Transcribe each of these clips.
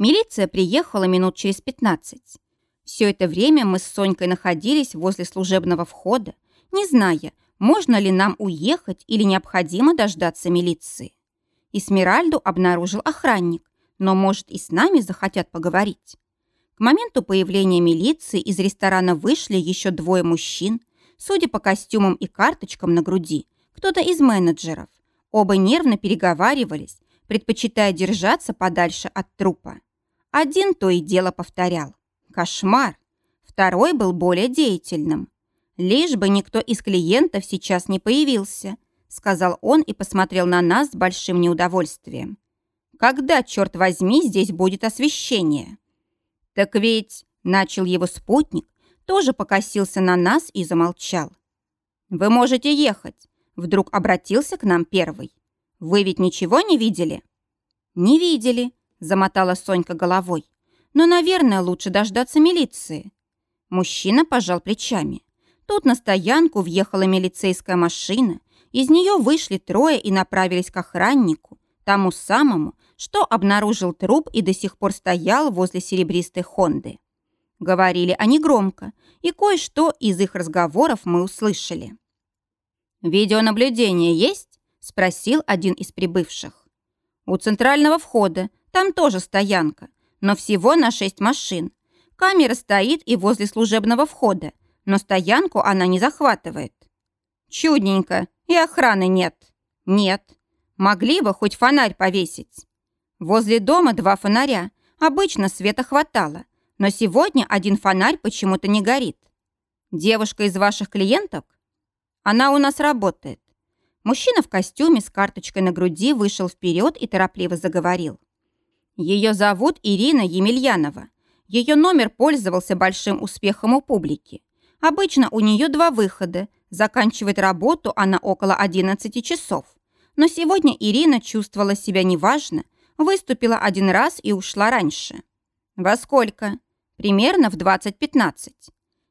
Милиция приехала минут через 15. Все это время мы с Сонькой находились возле служебного входа, не зная, можно ли нам уехать или необходимо дождаться милиции. Эсмеральду обнаружил охранник, но, может, и с нами захотят поговорить. К моменту появления милиции из ресторана вышли еще двое мужчин, судя по костюмам и карточкам на груди, кто-то из менеджеров. Оба нервно переговаривались, предпочитая держаться подальше от трупа. Один то и дело повторял. Кошмар. Второй был более деятельным. Лишь бы никто из клиентов сейчас не появился, сказал он и посмотрел на нас с большим неудовольствием. Когда, черт возьми, здесь будет освещение? Так ведь, начал его спутник, тоже покосился на нас и замолчал. Вы можете ехать. Вдруг обратился к нам первый. Вы ведь ничего не видели? Не видели, замотала Сонька головой. Но, наверное, лучше дождаться милиции. Мужчина пожал плечами. Тут на стоянку въехала милицейская машина. Из нее вышли трое и направились к охраннику, тому самому, что обнаружил труп и до сих пор стоял возле серебристой Хонды. Говорили они громко, и кое-что из их разговоров мы услышали. «Видеонаблюдение есть?» – спросил один из прибывших. «У центрального входа, там тоже стоянка, но всего на шесть машин. Камера стоит и возле служебного входа, но стоянку она не захватывает. Чудненько, и охраны нет. Нет. Могли бы хоть фонарь повесить. Возле дома два фонаря. Обычно света хватало, но сегодня один фонарь почему-то не горит. Девушка из ваших клиенток? Она у нас работает. Мужчина в костюме с карточкой на груди вышел вперед и торопливо заговорил. Ее зовут Ирина Емельянова. Ее номер пользовался большим успехом у публики. Обычно у нее два выхода. Заканчивает работу она около 11 часов. Но сегодня Ирина чувствовала себя неважно, выступила один раз и ушла раньше. Во сколько? Примерно в 20.15.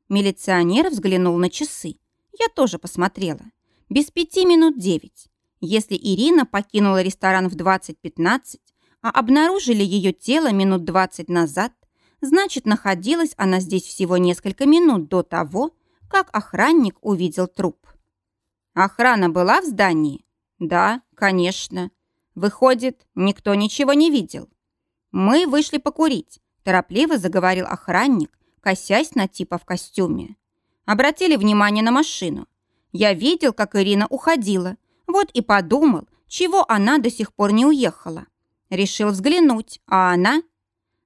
Милиционер взглянул на часы. Я тоже посмотрела. Без пяти минут девять. Если Ирина покинула ресторан в 20.15, а обнаружили ее тело минут 20 назад, значит, находилась она здесь всего несколько минут до того, как охранник увидел труп. Охрана была в здании? Да, конечно. Выходит, никто ничего не видел. Мы вышли покурить, торопливо заговорил охранник, косясь на типа в костюме. Обратили внимание на машину. Я видел, как Ирина уходила, вот и подумал, чего она до сих пор не уехала. Решил взглянуть, а она...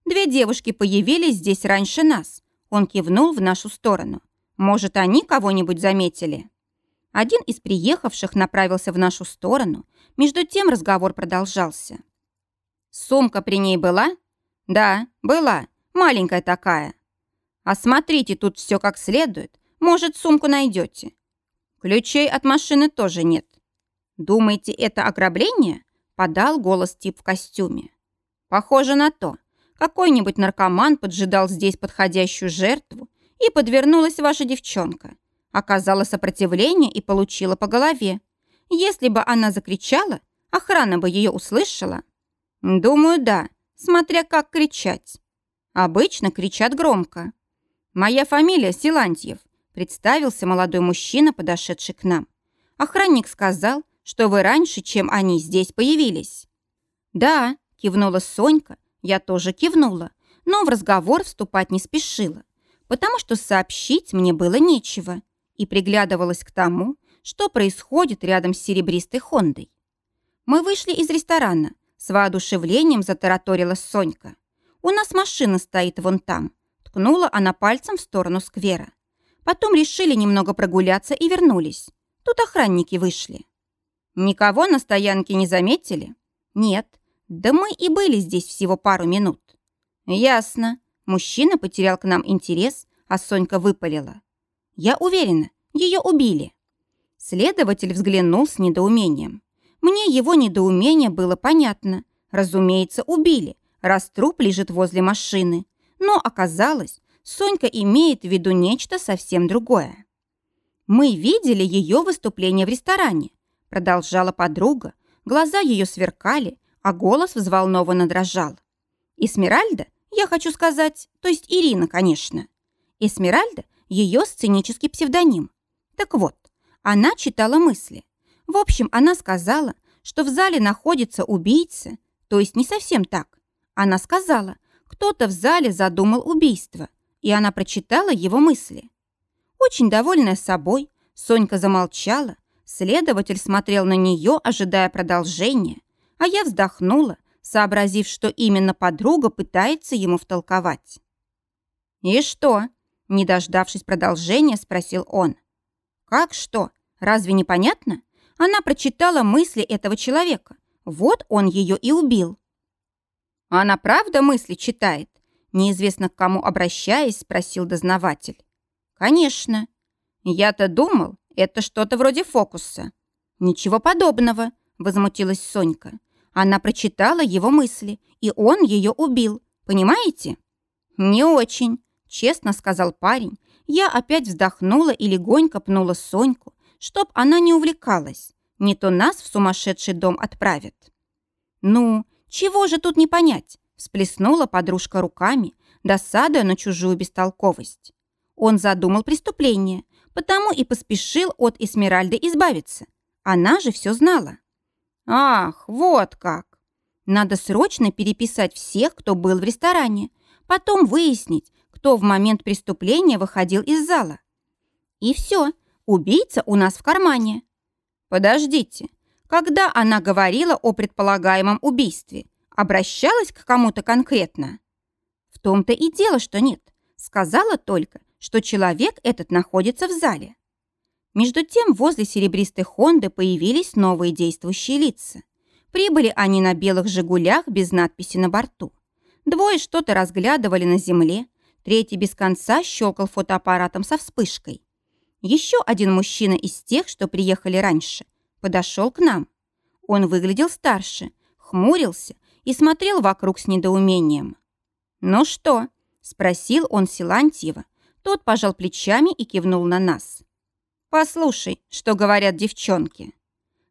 Две девушки появились здесь раньше нас. Он кивнул в нашу сторону. Может, они кого-нибудь заметили? Один из приехавших направился в нашу сторону. Между тем разговор продолжался. Сумка при ней была? Да, была. Маленькая такая. Осмотрите тут все как следует. Может, сумку найдете. Ключей от машины тоже нет. Думаете, это ограбление? Подал голос тип в костюме. Похоже на то. Какой-нибудь наркоман поджидал здесь подходящую жертву, и подвернулась ваша девчонка. Оказала сопротивление и получила по голове. Если бы она закричала, охрана бы ее услышала. Думаю, да, смотря как кричать. Обычно кричат громко. Моя фамилия Силантьев, представился молодой мужчина, подошедший к нам. Охранник сказал, что вы раньше, чем они здесь появились». «Да», — кивнула Сонька, я тоже кивнула, но в разговор вступать не спешила, потому что сообщить мне было нечего, и приглядывалась к тому, что происходит рядом с серебристой Хондой. Мы вышли из ресторана, с воодушевлением затараторила Сонька. «У нас машина стоит вон там», — ткнула она пальцем в сторону сквера. Потом решили немного прогуляться и вернулись. Тут охранники вышли. Никого на стоянке не заметили? Нет. Да мы и были здесь всего пару минут. Ясно. Мужчина потерял к нам интерес, а Сонька выпалила. Я уверена, ее убили. Следователь взглянул с недоумением. Мне его недоумение было понятно. Разумеется, убили, раз труп лежит возле машины. Но оказалось, Сонька имеет в виду нечто совсем другое. Мы видели ее выступление в ресторане продолжала подруга. Глаза ее сверкали, а голос взволнованно дрожал. Эсмеральда, я хочу сказать, то есть Ирина, конечно. Эсмеральда – ее сценический псевдоним. Так вот, она читала мысли. В общем, она сказала, что в зале находится убийца, то есть не совсем так. Она сказала, кто-то в зале задумал убийство, и она прочитала его мысли. Очень довольная собой, Сонька замолчала, следователь смотрел на нее, ожидая продолжения, а я вздохнула, сообразив, что именно подруга пытается ему втолковать. «И что?» – не дождавшись продолжения, спросил он. «Как что? Разве непонятно? Она прочитала мысли этого человека. Вот он ее и убил». «Она правда мысли читает?» Неизвестно к кому обращаясь, спросил дознаватель. «Конечно. Я-то думал, это что-то вроде фокуса». «Ничего подобного», — возмутилась Сонька. Она прочитала его мысли, и он ее убил. Понимаете? Не очень, честно сказал парень. Я опять вздохнула и легонько пнула Соньку, чтоб она не увлекалась. Не то нас в сумасшедший дом отправят. Ну, чего же тут не понять? Всплеснула подружка руками, досадуя на чужую бестолковость. Он задумал преступление, потому и поспешил от Эсмеральды избавиться. Она же все знала. «Ах, вот как! Надо срочно переписать всех, кто был в ресторане, потом выяснить, кто в момент преступления выходил из зала. И все, убийца у нас в кармане». «Подождите, когда она говорила о предполагаемом убийстве, обращалась к кому-то конкретно?» «В том-то и дело, что нет. Сказала только, что человек этот находится в зале. Между тем возле серебристой Хонды появились новые действующие лица. Прибыли они на белых «Жигулях» без надписи на борту. Двое что-то разглядывали на земле, третий без конца щелкал фотоаппаратом со вспышкой. Еще один мужчина из тех, что приехали раньше, подошел к нам. Он выглядел старше, хмурился и смотрел вокруг с недоумением. «Ну что?» – спросил он Силантьева. Тот пожал плечами и кивнул на нас. «Послушай, что говорят девчонки».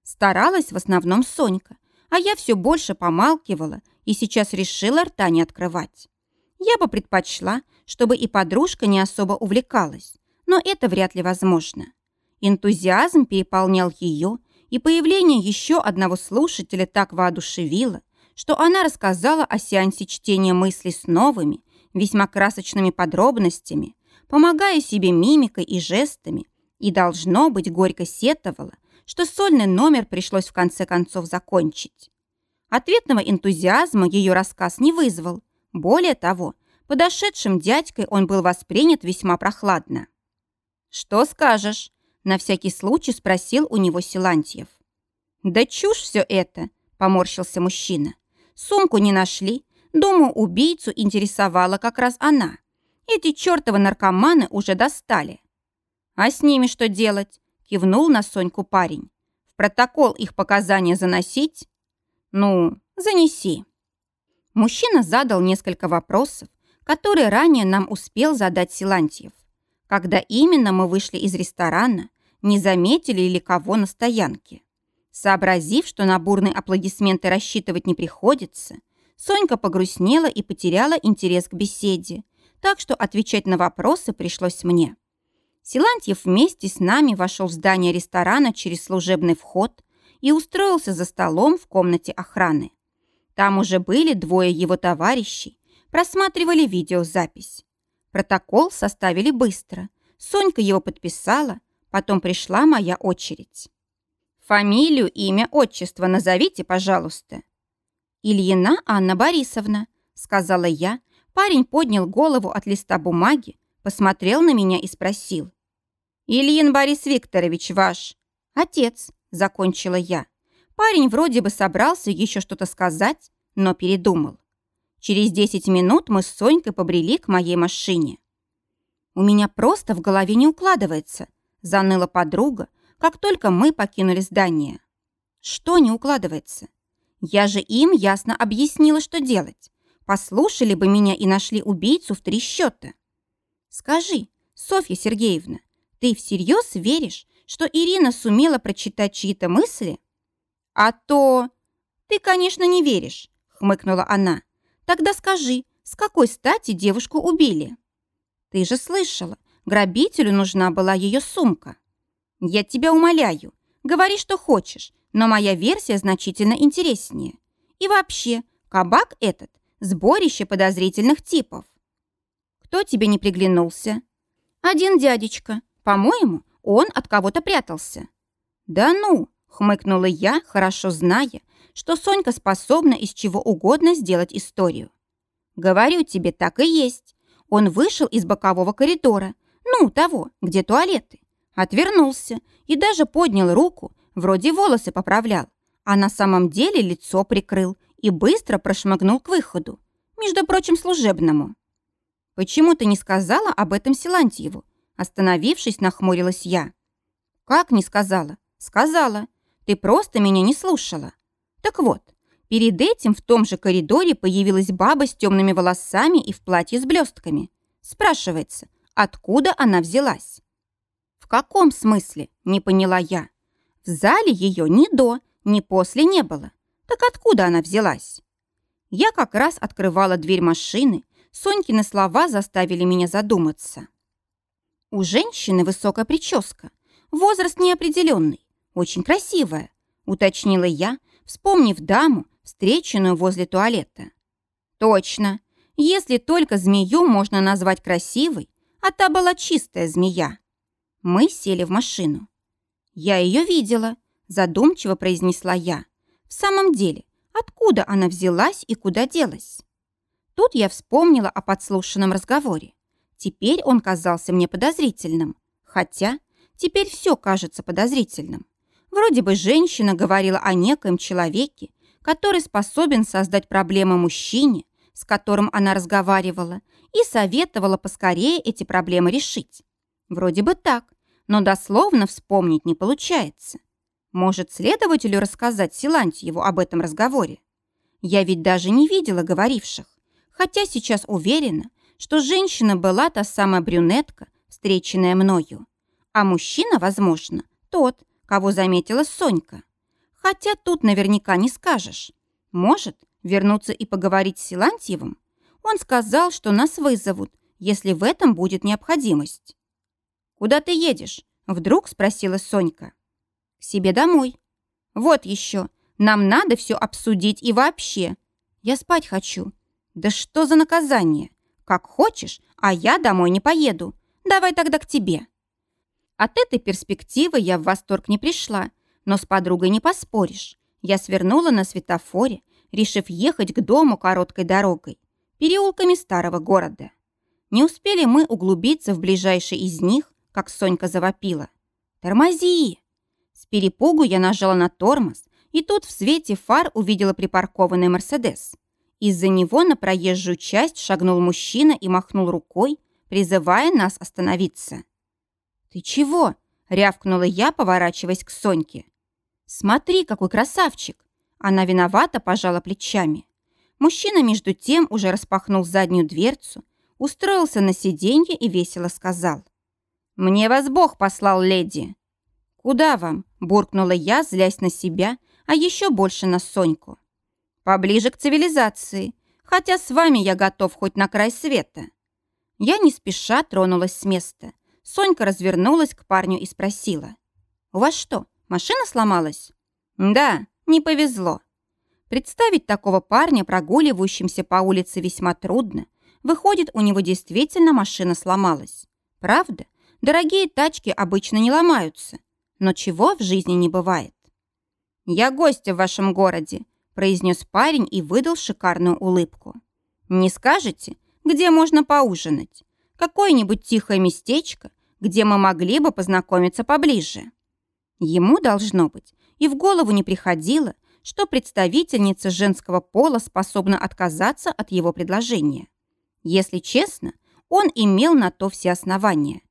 Старалась в основном Сонька, а я все больше помалкивала и сейчас решила рта не открывать. Я бы предпочла, чтобы и подружка не особо увлекалась, но это вряд ли возможно. Энтузиазм переполнял ее, и появление еще одного слушателя так воодушевило, что она рассказала о сеансе чтения мыслей с новыми, весьма красочными подробностями, помогая себе мимикой и жестами, и, должно быть, горько сетовала, что сольный номер пришлось в конце концов закончить. Ответного энтузиазма ее рассказ не вызвал. Более того, подошедшим дядькой он был воспринят весьма прохладно. «Что скажешь?» – на всякий случай спросил у него Силантьев. «Да чушь все это!» – поморщился мужчина. «Сумку не нашли. Думаю, убийцу интересовала как раз она. Эти чертовы наркоманы уже достали. «А с ними что делать?» – кивнул на Соньку парень. «В протокол их показания заносить?» «Ну, занеси». Мужчина задал несколько вопросов, которые ранее нам успел задать Силантьев. Когда именно мы вышли из ресторана, не заметили ли кого на стоянке. Сообразив, что на бурные аплодисменты рассчитывать не приходится, Сонька погрустнела и потеряла интерес к беседе, так что отвечать на вопросы пришлось мне. Силантьев вместе с нами вошел в здание ресторана через служебный вход и устроился за столом в комнате охраны. Там уже были двое его товарищей, просматривали видеозапись. Протокол составили быстро. Сонька его подписала, потом пришла моя очередь. «Фамилию, имя, отчество назовите, пожалуйста». «Ильина Анна Борисовна», — сказала я. Парень поднял голову от листа бумаги, посмотрел на меня и спросил. «Ильин Борис Викторович ваш?» «Отец», — закончила я. Парень вроде бы собрался еще что-то сказать, но передумал. Через 10 минут мы с Сонькой побрели к моей машине. «У меня просто в голове не укладывается», — заныла подруга, как только мы покинули здание. «Что не укладывается? Я же им ясно объяснила, что делать. Послушали бы меня и нашли убийцу в три счета. Скажи, Софья Сергеевна, ты всерьез веришь, что Ирина сумела прочитать чьи-то мысли? А то... Ты, конечно, не веришь, хмыкнула она. Тогда скажи, с какой стати девушку убили? Ты же слышала, грабителю нужна была ее сумка. Я тебя умоляю, говори, что хочешь, но моя версия значительно интереснее. И вообще, кабак этот – сборище подозрительных типов. Кто тебе не приглянулся? Один дядечка. По-моему, он от кого-то прятался. Да ну, хмыкнула я, хорошо зная, что Сонька способна из чего угодно сделать историю. Говорю тебе, так и есть. Он вышел из бокового коридора, ну, того, где туалеты, отвернулся и даже поднял руку, вроде волосы поправлял, а на самом деле лицо прикрыл и быстро прошмыгнул к выходу, между прочим, служебному. «Почему ты не сказала об этом Силантьеву?» Остановившись, нахмурилась я. «Как не сказала?» «Сказала. Ты просто меня не слушала. Так вот, перед этим в том же коридоре появилась баба с темными волосами и в платье с блестками. Спрашивается, откуда она взялась?» «В каком смысле?» – не поняла я. «В зале ее ни до, ни после не было. Так откуда она взялась?» Я как раз открывала дверь машины, Сонькины слова заставили меня задуматься. У женщины высокая прическа, возраст неопределенный, очень красивая, уточнила я, вспомнив даму, встреченную возле туалета. Точно, если только змею можно назвать красивой, а та была чистая змея. Мы сели в машину. Я ее видела, задумчиво произнесла я. В самом деле, откуда она взялась и куда делась? Тут я вспомнила о подслушанном разговоре. Теперь он казался мне подозрительным. Хотя теперь все кажется подозрительным. Вроде бы женщина говорила о некоем человеке, который способен создать проблемы мужчине, с которым она разговаривала, и советовала поскорее эти проблемы решить. Вроде бы так, но дословно вспомнить не получается. Может, следователю рассказать Силантьеву об этом разговоре? Я ведь даже не видела говоривших хотя сейчас уверена, что женщина была та самая брюнетка, встреченная мною. А мужчина, возможно, тот, кого заметила Сонька. Хотя тут наверняка не скажешь. Может, вернуться и поговорить с Силантьевым? Он сказал, что нас вызовут, если в этом будет необходимость. «Куда ты едешь?» – вдруг спросила Сонька. «К себе домой». «Вот еще. Нам надо все обсудить и вообще. Я спать хочу. «Да что за наказание? Как хочешь, а я домой не поеду. Давай тогда к тебе». От этой перспективы я в восторг не пришла, но с подругой не поспоришь. Я свернула на светофоре, решив ехать к дому короткой дорогой, переулками старого города. Не успели мы углубиться в ближайший из них, как Сонька завопила. «Тормози!» С перепугу я нажала на тормоз, и тут в свете фар увидела припаркованный «Мерседес». Из-за него на проезжую часть шагнул мужчина и махнул рукой, призывая нас остановиться. «Ты чего?» — рявкнула я, поворачиваясь к Соньке. «Смотри, какой красавчик!» Она виновата пожала плечами. Мужчина, между тем, уже распахнул заднюю дверцу, устроился на сиденье и весело сказал. «Мне вас Бог послал, леди!» «Куда вам?» – буркнула я, злясь на себя, а еще больше на Соньку. Поближе к цивилизации, хотя с вами я готов хоть на край света. Я не спеша тронулась с места. Сонька развернулась к парню и спросила. «У вас что, машина сломалась?» «Да, не повезло». Представить такого парня, прогуливающимся по улице, весьма трудно. Выходит, у него действительно машина сломалась. Правда, дорогие тачки обычно не ломаются. Но чего в жизни не бывает? «Я гостья в вашем городе произнес парень и выдал шикарную улыбку. «Не скажете, где можно поужинать? Какое-нибудь тихое местечко, где мы могли бы познакомиться поближе?» Ему, должно быть, и в голову не приходило, что представительница женского пола способна отказаться от его предложения. Если честно, он имел на то все основания.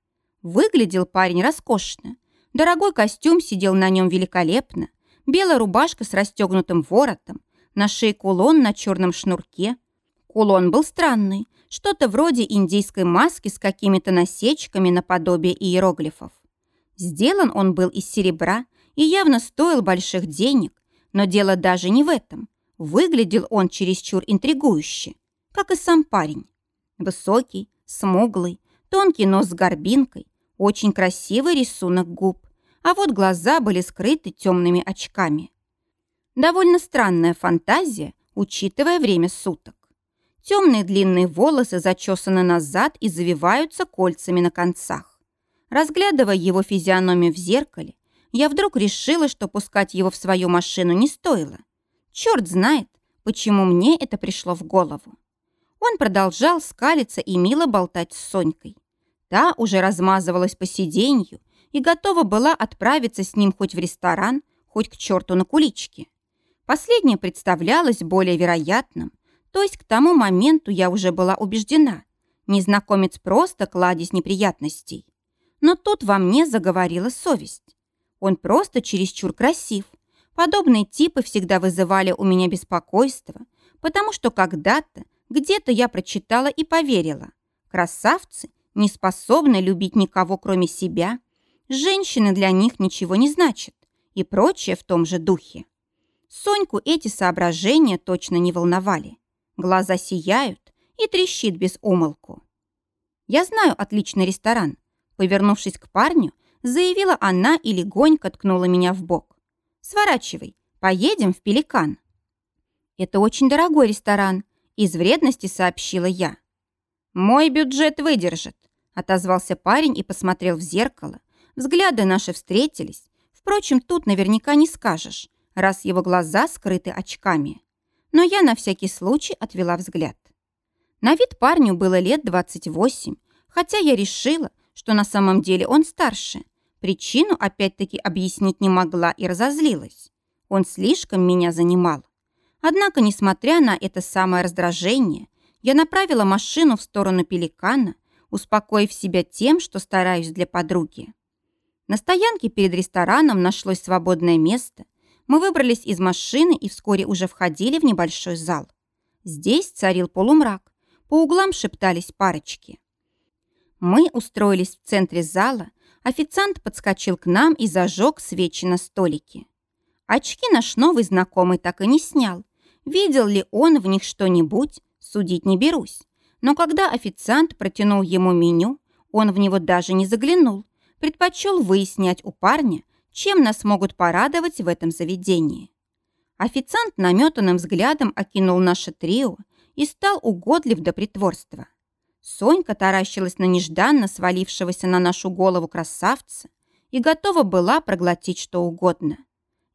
Выглядел парень роскошно. Дорогой костюм сидел на нем великолепно, белая рубашка с расстегнутым воротом, на шее кулон на черном шнурке. Кулон был странный, что-то вроде индийской маски с какими-то насечками наподобие иероглифов. Сделан он был из серебра и явно стоил больших денег, но дело даже не в этом. Выглядел он чересчур интригующе. как и сам парень. Высокий, смуглый, тонкий нос с горбинкой, очень красивый рисунок губ, а вот глаза были скрыты темными очками. Довольно странная фантазия, учитывая время суток. Темные длинные волосы зачесаны назад и завиваются кольцами на концах. Разглядывая его физиономию в зеркале, я вдруг решила, что пускать его в свою машину не стоило. Черт знает, почему мне это пришло в голову. Он продолжал скалиться и мило болтать с Сонькой. Та уже размазывалась по сиденью и готова была отправиться с ним хоть в ресторан, хоть к черту на куличке. Последнее представлялось более вероятным, то есть к тому моменту я уже была убеждена. Незнакомец просто кладезь неприятностей. Но тут во мне заговорила совесть. Он просто чересчур красив. Подобные типы всегда вызывали у меня беспокойство, потому что когда-то, где-то я прочитала и поверила. Красавцы не способны любить никого, кроме себя. Женщины для них ничего не значат. И прочее в том же духе. Соньку эти соображения точно не волновали. Глаза сияют и трещит без умолку. «Я знаю отличный ресторан», — повернувшись к парню, заявила она и легонько ткнула меня в бок. «Сворачивай, поедем в Пеликан». «Это очень дорогой ресторан», — из вредности сообщила я. «Мой бюджет выдержит», — отозвался парень и посмотрел в зеркало. Взгляды наши встретились. Впрочем, тут наверняка не скажешь, раз его глаза скрыты очками. Но я на всякий случай отвела взгляд. На вид парню было лет 28, хотя я решила, что на самом деле он старше. Причину опять-таки объяснить не могла и разозлилась. Он слишком меня занимал. Однако, несмотря на это самое раздражение, я направила машину в сторону пеликана, успокоив себя тем, что стараюсь для подруги. На стоянке перед рестораном нашлось свободное место. Мы выбрались из машины и вскоре уже входили в небольшой зал. Здесь царил полумрак. По углам шептались парочки. Мы устроились в центре зала, Официант подскочил к нам и зажег свечи на столике. Очки наш новый знакомый так и не снял. Видел ли он в них что-нибудь, судить не берусь. Но когда официант протянул ему меню, он в него даже не заглянул, предпочел выяснять у парня, чем нас могут порадовать в этом заведении. Официант наметанным взглядом окинул наше трио и стал угодлив до притворства. Сонька таращилась на нежданно свалившегося на нашу голову красавца и готова была проглотить что угодно.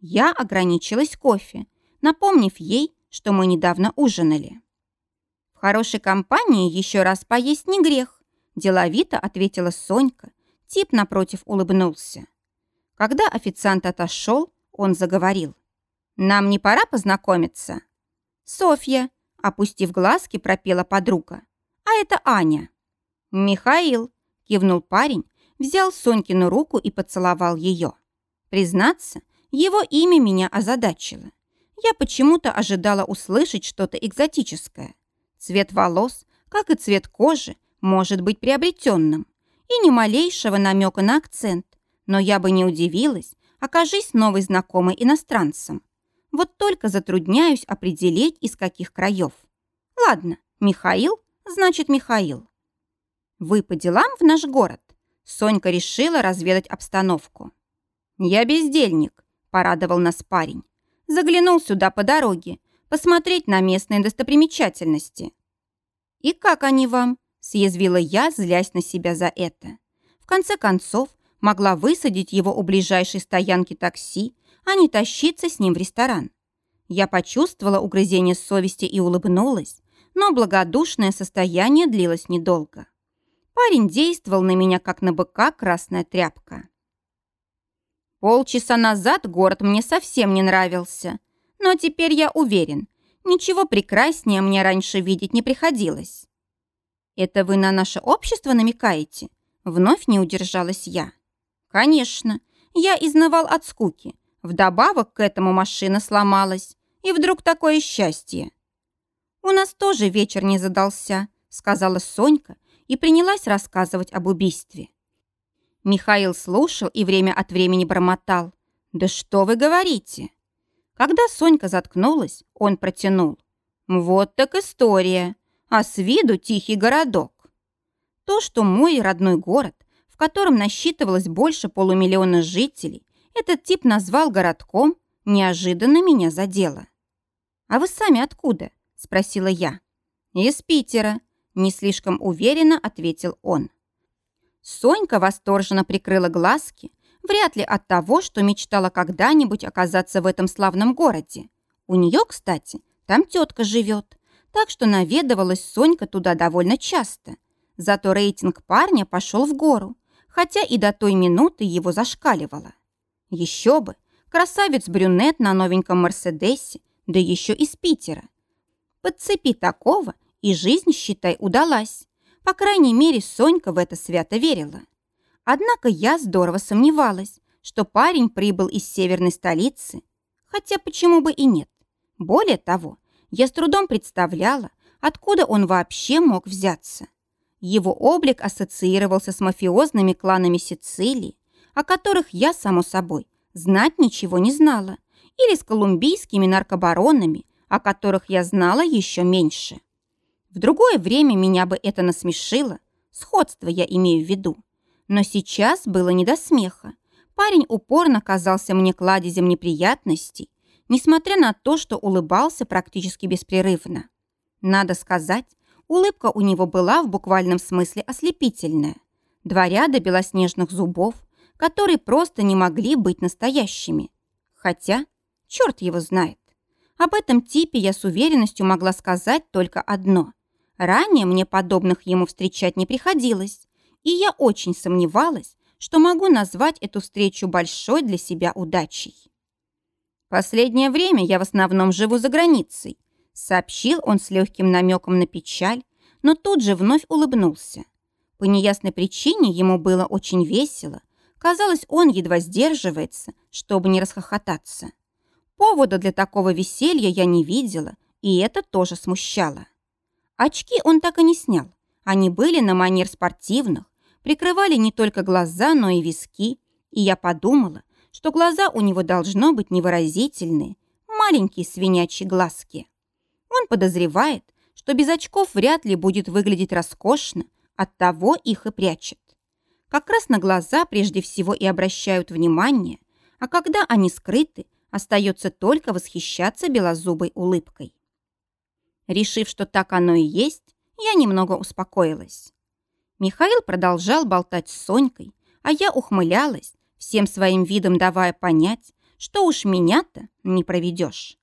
Я ограничилась кофе, напомнив ей, что мы недавно ужинали. «В хорошей компании еще раз поесть не грех», деловито ответила Сонька. Тип напротив улыбнулся. Когда официант отошел, он заговорил. «Нам не пора познакомиться?» «Софья», опустив глазки, пропела подруга а это Аня». «Михаил», — кивнул парень, взял Сонькину руку и поцеловал ее. Признаться, его имя меня озадачило. Я почему-то ожидала услышать что-то экзотическое. Цвет волос, как и цвет кожи, может быть приобретенным. И ни малейшего намека на акцент. Но я бы не удивилась, окажись новый знакомый иностранцем. Вот только затрудняюсь определить, из каких краев. Ладно, Михаил значит Михаил. Вы по делам в наш город? Сонька решила разведать обстановку. Я бездельник, порадовал нас парень. Заглянул сюда по дороге, посмотреть на местные достопримечательности. И как они вам? Съязвила я, злясь на себя за это. В конце концов, могла высадить его у ближайшей стоянки такси, а не тащиться с ним в ресторан. Я почувствовала угрызение совести и улыбнулась, но благодушное состояние длилось недолго. Парень действовал на меня, как на быка красная тряпка. Полчаса назад город мне совсем не нравился, но теперь я уверен, ничего прекраснее мне раньше видеть не приходилось. «Это вы на наше общество намекаете?» Вновь не удержалась я. «Конечно, я изнывал от скуки. Вдобавок к этому машина сломалась. И вдруг такое счастье. «У нас тоже вечер не задался», — сказала Сонька и принялась рассказывать об убийстве. Михаил слушал и время от времени бормотал. «Да что вы говорите?» Когда Сонька заткнулась, он протянул. «Вот так история. а с виду тихий городок. То, что мой родной город, в котором насчитывалось больше полумиллиона жителей, этот тип назвал городком, неожиданно меня задело. «А вы сами откуда?» – спросила я. «Из Питера», – не слишком уверенно ответил он. Сонька восторженно прикрыла глазки, вряд ли от того, что мечтала когда-нибудь оказаться в этом славном городе. У нее, кстати, там тетка живет, так что наведывалась Сонька туда довольно часто. Зато рейтинг парня пошел в гору, хотя и до той минуты его зашкаливало. Еще бы, красавец-брюнет на новеньком Мерседесе, да еще из Питера. Подцепи такого, и жизнь, считай, удалась. По крайней мере, Сонька в это свято верила. Однако я здорово сомневалась, что парень прибыл из северной столицы, хотя почему бы и нет. Более того, я с трудом представляла, откуда он вообще мог взяться. Его облик ассоциировался с мафиозными кланами Сицилии, о которых я, само собой, знать ничего не знала, или с колумбийскими наркобаронами, о которых я знала еще меньше. В другое время меня бы это насмешило, сходство я имею в виду. Но сейчас было не до смеха. Парень упорно казался мне кладезем неприятностей, несмотря на то, что улыбался практически беспрерывно. Надо сказать, улыбка у него была в буквальном смысле ослепительная. Два ряда белоснежных зубов, которые просто не могли быть настоящими. Хотя, черт его знает. Об этом типе я с уверенностью могла сказать только одно. Ранее мне подобных ему встречать не приходилось, и я очень сомневалась, что могу назвать эту встречу большой для себя удачей. «Последнее время я в основном живу за границей», сообщил он с легким намеком на печаль, но тут же вновь улыбнулся. По неясной причине ему было очень весело. Казалось, он едва сдерживается, чтобы не расхохотаться. Повода для такого веселья я не видела, и это тоже смущало. Очки он так и не снял. Они были на манер спортивных, прикрывали не только глаза, но и виски, и я подумала, что глаза у него должно быть невыразительные, маленькие свинячьи глазки. Он подозревает, что без очков вряд ли будет выглядеть роскошно, оттого их и прячет. Как раз на глаза прежде всего и обращают внимание, а когда они скрыты, остается только восхищаться белозубой улыбкой. Решив, что так оно и есть, я немного успокоилась. Михаил продолжал болтать с Сонькой, а я ухмылялась, всем своим видом давая понять, что уж меня-то не проведешь.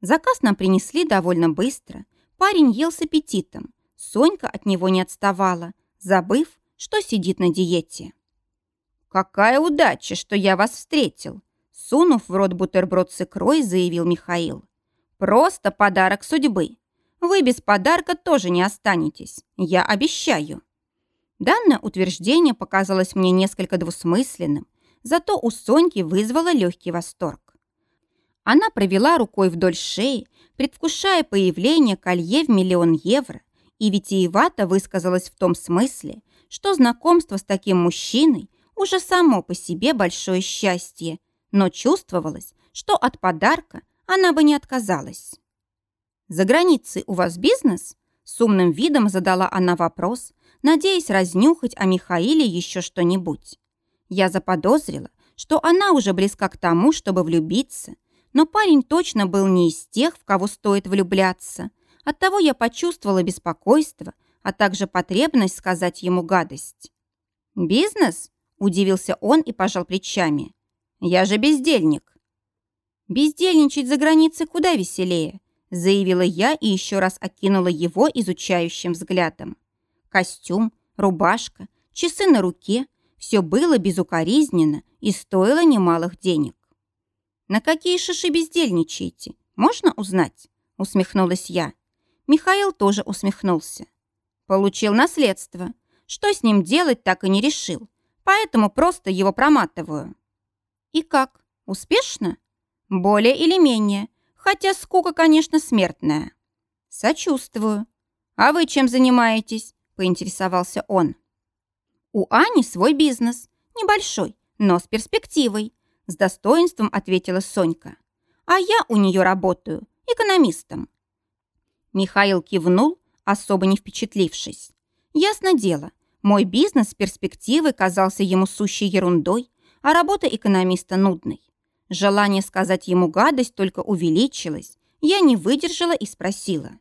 Заказ нам принесли довольно быстро. Парень ел с аппетитом. Сонька от него не отставала, забыв, что сидит на диете. «Какая удача, что я вас встретил!» Сунув в рот бутерброд с икрой, заявил Михаил. «Просто подарок судьбы. Вы без подарка тоже не останетесь, я обещаю». Данное утверждение показалось мне несколько двусмысленным, зато у Соньки вызвало легкий восторг. Она провела рукой вдоль шеи, предвкушая появление колье в миллион евро, и витиевато высказалась в том смысле, что знакомство с таким мужчиной уже само по себе большое счастье, но чувствовалось, что от подарка она бы не отказалась. «За границей у вас бизнес?» С умным видом задала она вопрос, надеясь разнюхать о Михаиле еще что-нибудь. Я заподозрила, что она уже близка к тому, чтобы влюбиться, но парень точно был не из тех, в кого стоит влюбляться. Оттого я почувствовала беспокойство, а также потребность сказать ему гадость. «Бизнес?» – удивился он и пожал плечами. «Я же бездельник». «Бездельничать за границей куда веселее», – заявила я и еще раз окинула его изучающим взглядом. Костюм, рубашка, часы на руке, все было безукоризненно и стоило немалых денег. «На какие шиши бездельничаете? Можно узнать?» – усмехнулась я. Михаил тоже усмехнулся. «Получил наследство. Что с ним делать, так и не решил, поэтому просто его проматываю». «И как? Успешно?» «Более или менее, хотя скука, конечно, смертная». «Сочувствую. А вы чем занимаетесь?» – поинтересовался он. У Ани свой бизнес. Небольшой, но с перспективой. С достоинством ответила Сонька. А я у нее работаю экономистом. Михаил кивнул, особо не впечатлившись. Ясно дело, мой бизнес с перспективы казался ему сущей ерундой, а работа экономиста нудной. Желание сказать ему гадость только увеличилось. Я не выдержала и спросила.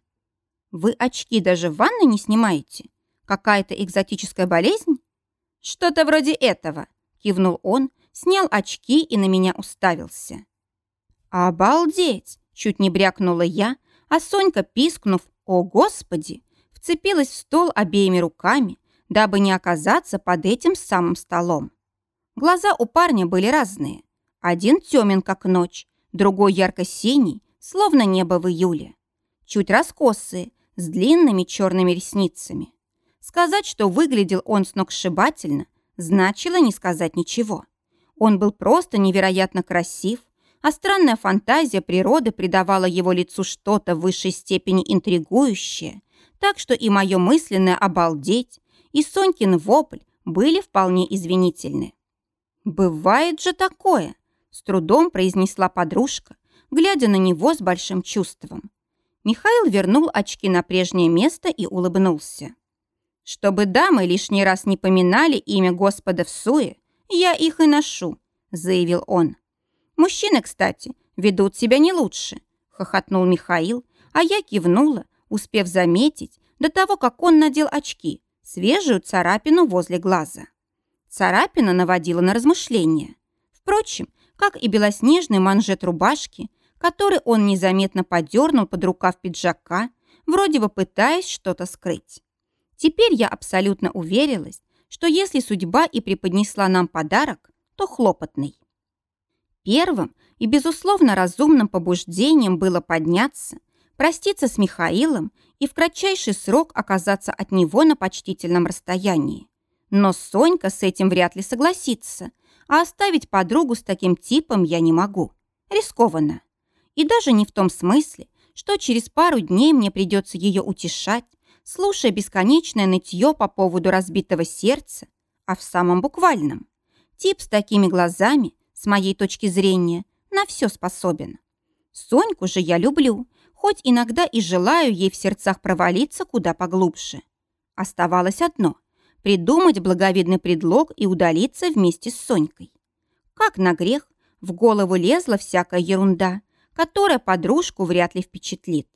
«Вы очки даже в ванной не снимаете? Какая-то экзотическая болезнь?» «Что-то вроде этого», — кивнул он, снял очки и на меня уставился. «Обалдеть!» — чуть не брякнула я, а Сонька, пискнув «О, Господи!», вцепилась в стол обеими руками, дабы не оказаться под этим самым столом. Глаза у парня были разные. Один темен, как ночь, другой ярко-синий, словно небо в июле. Чуть раскосые, с длинными черными ресницами. Сказать, что выглядел он сногсшибательно, значило не сказать ничего. Он был просто невероятно красив, а странная фантазия природы придавала его лицу что-то в высшей степени интригующее, так что и мое мысленное «обалдеть», и Сонькин вопль были вполне извинительны. «Бывает же такое!» – с трудом произнесла подружка, глядя на него с большим чувством. Михаил вернул очки на прежнее место и улыбнулся. «Чтобы дамы лишний раз не поминали имя Господа в суе, я их и ношу», – заявил он. «Мужчины, кстати, ведут себя не лучше», – хохотнул Михаил, а я кивнула, успев заметить, до того, как он надел очки, свежую царапину возле глаза. Царапина наводила на размышления. Впрочем, как и белоснежный манжет рубашки, который он незаметно подернул под рукав пиджака, вроде бы пытаясь что-то скрыть. Теперь я абсолютно уверилась, что если судьба и преподнесла нам подарок, то хлопотный. Первым и, безусловно, разумным побуждением было подняться, проститься с Михаилом и в кратчайший срок оказаться от него на почтительном расстоянии. Но Сонька с этим вряд ли согласится, а оставить подругу с таким типом я не могу. Рискованно. И даже не в том смысле, что через пару дней мне придется ее утешать, слушая бесконечное нытье по поводу разбитого сердца, а в самом буквальном. Тип с такими глазами, с моей точки зрения, на все способен. Соньку же я люблю, хоть иногда и желаю ей в сердцах провалиться куда поглубже. Оставалось одно – придумать благовидный предлог и удалиться вместе с Сонькой. Как на грех, в голову лезла всякая ерунда, которая подружку вряд ли впечатлит.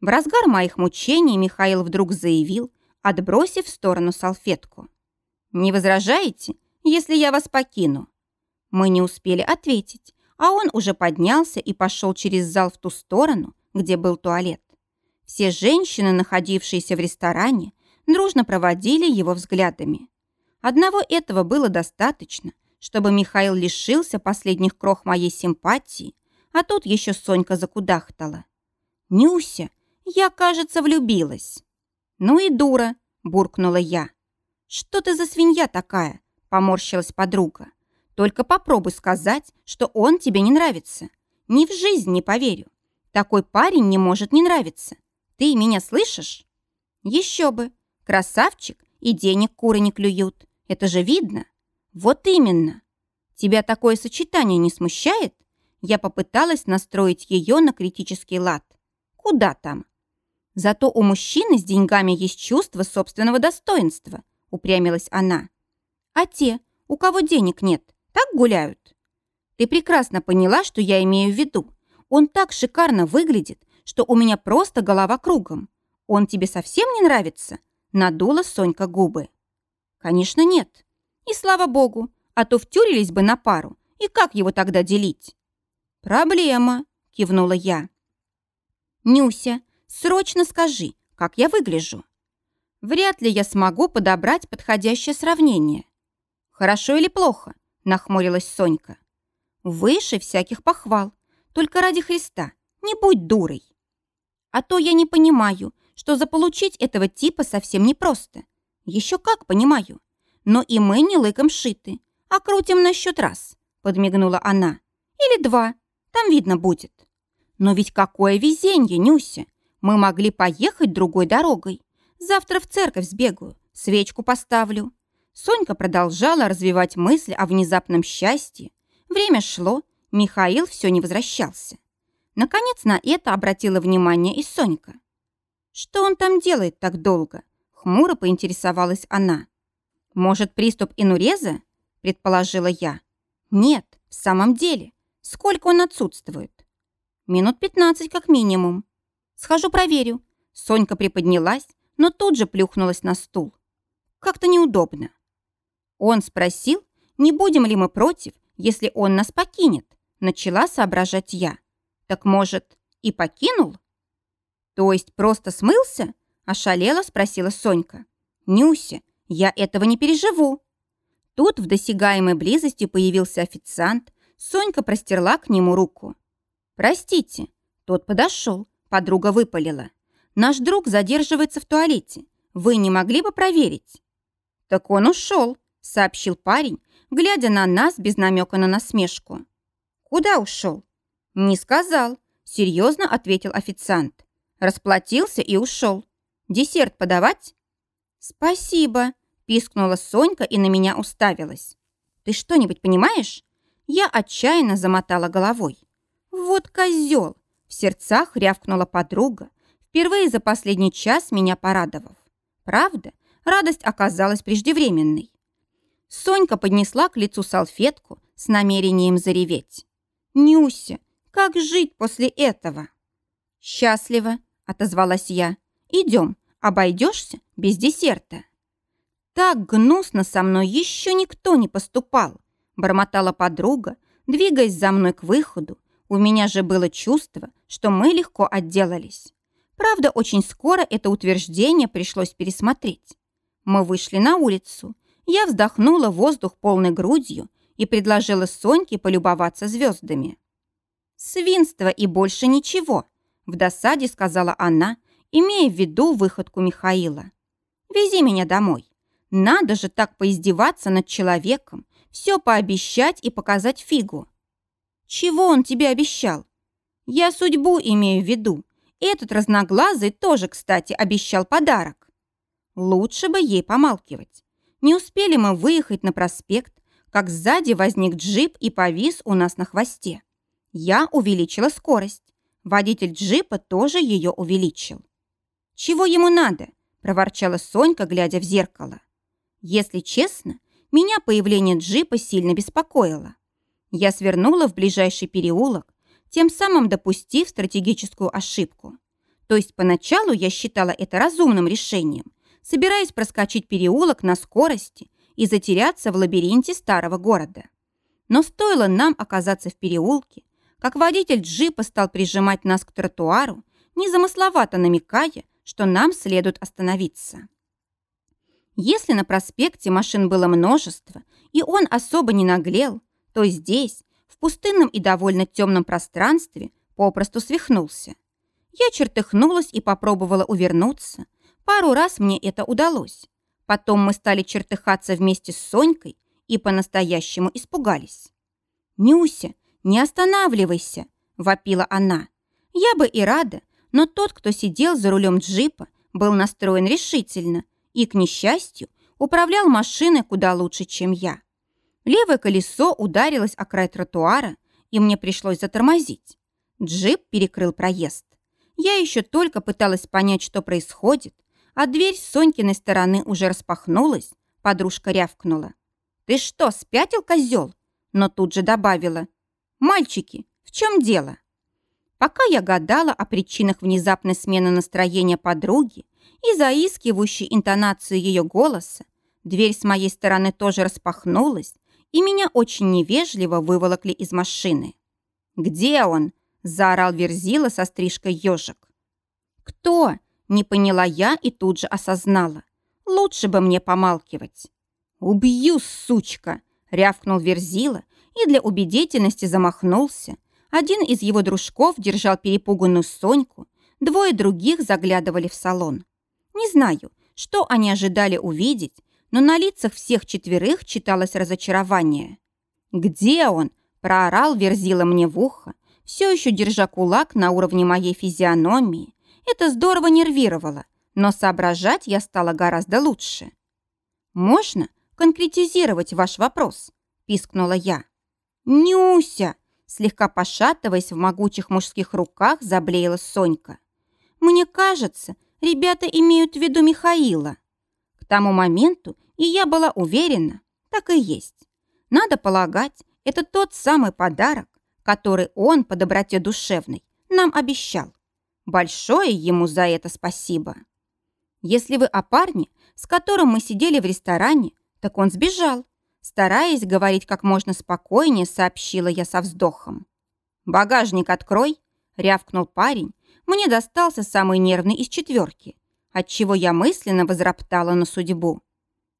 В разгар моих мучений Михаил вдруг заявил, отбросив в сторону салфетку. «Не возражаете, если я вас покину?» Мы не успели ответить, а он уже поднялся и пошел через зал в ту сторону, где был туалет. Все женщины, находившиеся в ресторане, дружно проводили его взглядами. Одного этого было достаточно, чтобы Михаил лишился последних крох моей симпатии, а тут еще Сонька закудахтала. «Нюся, я, кажется, влюбилась». «Ну и дура», – буркнула я. «Что ты за свинья такая?» – поморщилась подруга. «Только попробуй сказать, что он тебе не нравится. Ни в жизнь не поверю. Такой парень не может не нравиться. Ты меня слышишь?» «Еще бы. Красавчик и денег куры не клюют. Это же видно». «Вот именно. Тебя такое сочетание не смущает?» Я попыталась настроить ее на критический лад. Куда там? Зато у мужчины с деньгами есть чувство собственного достоинства, упрямилась она. А те, у кого денег нет, так гуляют? Ты прекрасно поняла, что я имею в виду. Он так шикарно выглядит, что у меня просто голова кругом. Он тебе совсем не нравится? Надула Сонька губы. Конечно, нет. И слава богу, а то втюрились бы на пару. И как его тогда делить? «Проблема», — кивнула я. «Нюся, срочно скажи, как я выгляжу?» «Вряд ли я смогу подобрать подходящее сравнение». «Хорошо или плохо?» — нахмурилась Сонька. «Выше всяких похвал. Только ради Христа, не будь дурой». «А то я не понимаю, что заполучить этого типа совсем непросто. Еще как понимаю. Но и мы не лыком шиты, а крутим на счет раз», — подмигнула она. «Или два, там видно будет. Но ведь какое везенье, Нюся! Мы могли поехать другой дорогой. Завтра в церковь сбегаю, свечку поставлю. Сонька продолжала развивать мысль о внезапном счастье. Время шло, Михаил все не возвращался. Наконец на это обратила внимание и Сонька. Что он там делает так долго? Хмуро поинтересовалась она. Может, приступ инуреза? Предположила я. Нет, в самом деле. Сколько он отсутствует? Минут пятнадцать как минимум. Схожу проверю. Сонька приподнялась, но тут же плюхнулась на стул. Как-то неудобно. Он спросил, не будем ли мы против, если он нас покинет, начала соображать я. Так может, и покинул? То есть просто смылся? Ошалела, спросила Сонька. Нюся, я этого не переживу. Тут в досягаемой близости появился официант. Сонька простерла к нему руку. «Простите». Тот подошел. Подруга выпалила. «Наш друг задерживается в туалете. Вы не могли бы проверить?» «Так он ушел», — сообщил парень, глядя на нас без намека на насмешку. «Куда ушел?» «Не сказал», — серьезно ответил официант. Расплатился и ушел. «Десерт подавать?» «Спасибо», — пискнула Сонька и на меня уставилась. «Ты что-нибудь понимаешь?» Я отчаянно замотала головой. «Вот козел!» — в сердцах рявкнула подруга, впервые за последний час меня порадовав. Правда, радость оказалась преждевременной. Сонька поднесла к лицу салфетку с намерением зареветь. «Нюся, как жить после этого?» «Счастливо», — отозвалась я. «Идем, обойдешься без десерта». «Так гнусно со мной еще никто не поступал», — бормотала подруга, двигаясь за мной к выходу. У меня же было чувство, что мы легко отделались. Правда, очень скоро это утверждение пришлось пересмотреть. Мы вышли на улицу. Я вздохнула воздух полной грудью и предложила Соньке полюбоваться звездами. «Свинство и больше ничего», — в досаде сказала она, имея в виду выходку Михаила. «Вези меня домой. Надо же так поиздеваться над человеком, все пообещать и показать фигу». «Чего он тебе обещал?» «Я судьбу имею в виду. Этот разноглазый тоже, кстати, обещал подарок». Лучше бы ей помалкивать. Не успели мы выехать на проспект, как сзади возник джип и повис у нас на хвосте. Я увеличила скорость. Водитель джипа тоже ее увеличил. «Чего ему надо?» – проворчала Сонька, глядя в зеркало. Если честно, меня появление джипа сильно беспокоило. Я свернула в ближайший переулок, тем самым допустив стратегическую ошибку. То есть поначалу я считала это разумным решением, собираясь проскочить переулок на скорости и затеряться в лабиринте старого города. Но стоило нам оказаться в переулке, как водитель джипа стал прижимать нас к тротуару, незамысловато намекая, что нам следует остановиться. Если на проспекте машин было множество, и он особо не наглел, то здесь, в пустынном и довольно темном пространстве, попросту свихнулся. Я чертыхнулась и попробовала увернуться. Пару раз мне это удалось. Потом мы стали чертыхаться вместе с Сонькой и по-настоящему испугались. «Нюся, не останавливайся!» – вопила она. Я бы и рада, но тот, кто сидел за рулем джипа, был настроен решительно и, к несчастью, управлял машиной куда лучше, чем я. Левое колесо ударилось о край тротуара, и мне пришлось затормозить. Джип перекрыл проезд. Я еще только пыталась понять, что происходит, а дверь с Сонькиной стороны уже распахнулась, подружка рявкнула. «Ты что, спятил, козел?» Но тут же добавила. «Мальчики, в чем дело?» Пока я гадала о причинах внезапной смены настроения подруги и заискивающей интонации ее голоса, дверь с моей стороны тоже распахнулась, и меня очень невежливо выволокли из машины. «Где он?» – заорал Верзила со стрижкой ежик. «Кто?» – не поняла я и тут же осознала. «Лучше бы мне помалкивать». «Убью, сучка!» – рявкнул Верзила и для убедительности замахнулся. Один из его дружков держал перепуганную Соньку, двое других заглядывали в салон. Не знаю, что они ожидали увидеть, но на лицах всех четверых читалось разочарование. «Где он?» – проорал Верзила мне в ухо, все еще держа кулак на уровне моей физиономии. Это здорово нервировало, но соображать я стала гораздо лучше. «Можно конкретизировать ваш вопрос?» – пискнула я. «Нюся!» – слегка пошатываясь в могучих мужских руках, заблеяла Сонька. «Мне кажется, ребята имеют в виду Михаила. Тому моменту и я была уверена, так и есть. Надо полагать, это тот самый подарок, который он по доброте душевной нам обещал. Большое ему за это спасибо. Если вы о парне, с которым мы сидели в ресторане, так он сбежал. Стараясь говорить как можно спокойнее, сообщила я со вздохом. «Багажник открой!» — рявкнул парень. Мне достался самый нервный из четверки, отчего я мысленно возроптала на судьбу.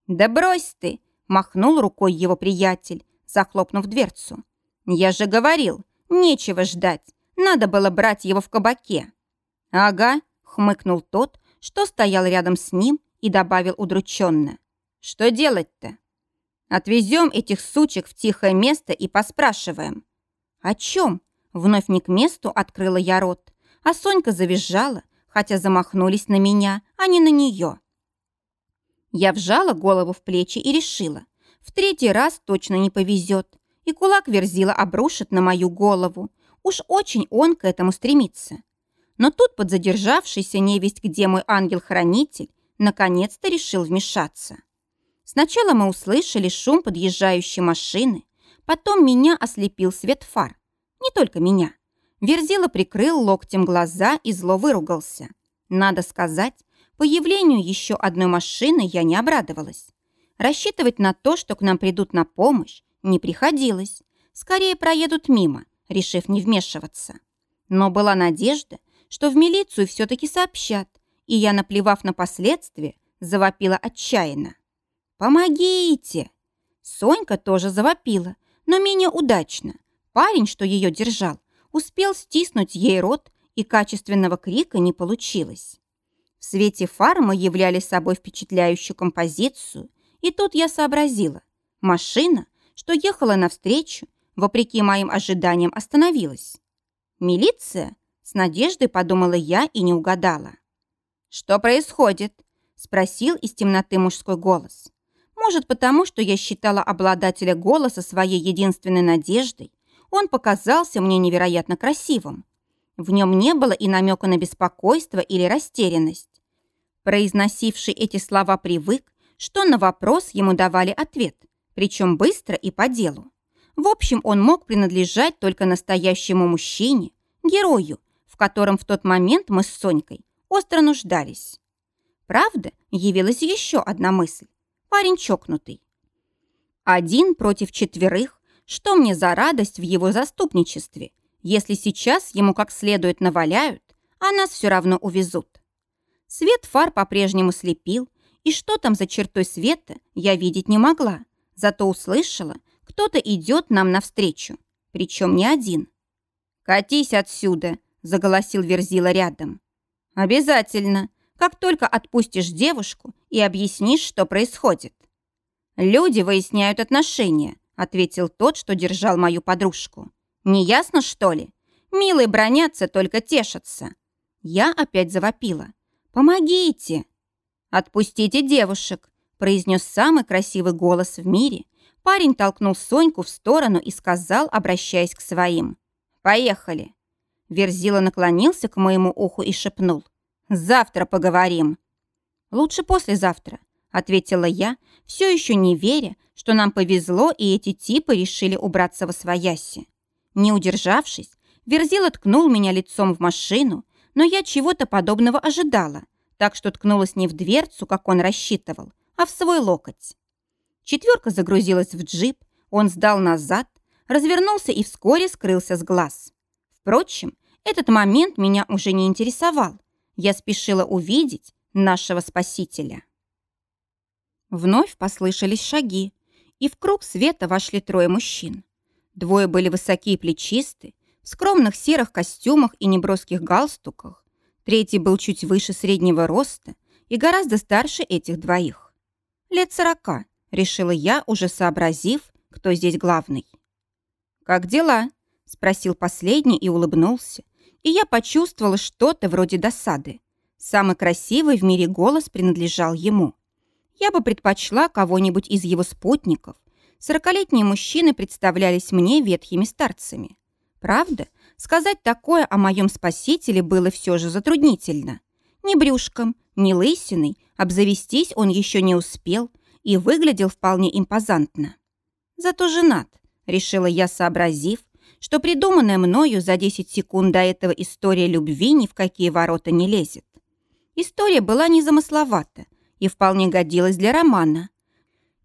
«Да брось ты!» — махнул рукой его приятель, захлопнув дверцу. «Я же говорил, нечего ждать, надо было брать его в кабаке». «Ага», — хмыкнул тот, что стоял рядом с ним и добавил удрученно. «Что делать-то?» «Отвезем этих сучек в тихое место и поспрашиваем». «О чем?» Вновь не к месту открыла я рот, а Сонька завизжала, хотя замахнулись на меня, а не на нее. Я вжала голову в плечи и решила, в третий раз точно не повезет, и кулак верзила обрушит на мою голову. Уж очень он к этому стремится. Но тут подзадержавшийся невесть, где мой ангел-хранитель, наконец-то решил вмешаться. Сначала мы услышали шум подъезжающей машины, потом меня ослепил свет фар. Не только меня. Верзила прикрыл локтем глаза и зло выругался. Надо сказать, появлению еще одной машины я не обрадовалась. Рассчитывать на то, что к нам придут на помощь, не приходилось. Скорее проедут мимо, решив не вмешиваться. Но была надежда, что в милицию все-таки сообщат, и я, наплевав на последствия, завопила отчаянно. «Помогите!» Сонька тоже завопила, но менее удачно. Парень, что ее держал, успел стиснуть ей рот, и качественного крика не получилось. В свете фар мы являли собой впечатляющую композицию, и тут я сообразила. Машина, что ехала навстречу, вопреки моим ожиданиям, остановилась. «Милиция?» — с надеждой подумала я и не угадала. «Что происходит?» — спросил из темноты мужской голос. Может, потому что я считала обладателя голоса своей единственной надеждой, он показался мне невероятно красивым. В нем не было и намека на беспокойство или растерянность. Произносивший эти слова привык, что на вопрос ему давали ответ, причем быстро и по делу. В общем, он мог принадлежать только настоящему мужчине, герою, в котором в тот момент мы с Сонькой остро нуждались. Правда, явилась еще одна мысль. Парень чокнутый. Один против четверых, что мне за радость в его заступничестве, если сейчас ему как следует наваляют, а нас все равно увезут. Свет фар по-прежнему слепил, и что там за чертой света, я видеть не могла, зато услышала, кто-то идет нам навстречу, причем не один. «Катись отсюда!» – заголосил Верзила рядом. «Обязательно, как только отпустишь девушку и объяснишь, что происходит». «Люди выясняют отношения», – ответил тот, что держал мою подружку. «Не ясно, что ли? Милые бронятся, только тешатся». Я опять завопила. «Помогите!» «Отпустите девушек!» – произнес самый красивый голос в мире. Парень толкнул Соньку в сторону и сказал, обращаясь к своим. «Поехали!» Верзила наклонился к моему уху и шепнул. «Завтра поговорим!» «Лучше послезавтра», — ответила я, все еще не веря, что нам повезло, и эти типы решили убраться во свояси. Не удержавшись, Верзила ткнул меня лицом в машину, но я чего-то подобного ожидала, так что ткнулась не в дверцу, как он рассчитывал, а в свой локоть. Четверка загрузилась в джип, он сдал назад, развернулся и вскоре скрылся с глаз. Впрочем, этот момент меня уже не интересовал. Я спешила увидеть нашего спасителя. Вновь послышались шаги, и в круг света вошли трое мужчин. Двое были высокие и плечисты, в скромных серых костюмах и неброских галстуках, Третий был чуть выше среднего роста и гораздо старше этих двоих. Лет сорока, решила я, уже сообразив, кто здесь главный. «Как дела?» – спросил последний и улыбнулся. И я почувствовала что-то вроде досады. Самый красивый в мире голос принадлежал ему. Я бы предпочла кого-нибудь из его спутников. Сорокалетние мужчины представлялись мне ветхими старцами. Правда, Сказать такое о моем спасителе было все же затруднительно. ни брюшком, ни лысиной, обзавестись он еще не успел и выглядел вполне импозантно. Зато женат, решила я, сообразив, что придуманная мною за 10 секунд до этого история любви ни в какие ворота не лезет. История была незамысловата и вполне годилась для романа.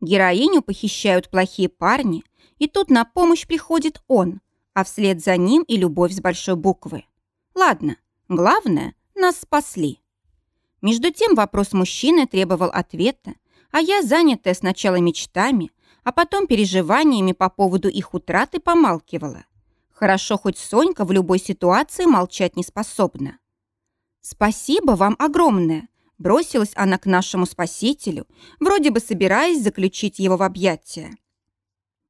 Героиню похищают плохие парни, и тут на помощь приходит он, а вслед за ним и любовь с большой буквы. Ладно, главное, нас спасли. Между тем вопрос мужчины требовал ответа, а я, занятая сначала мечтами, а потом переживаниями по поводу их утраты, помалкивала. Хорошо, хоть Сонька в любой ситуации молчать не способна. «Спасибо вам огромное!» Бросилась она к нашему спасителю, вроде бы собираясь заключить его в объятия.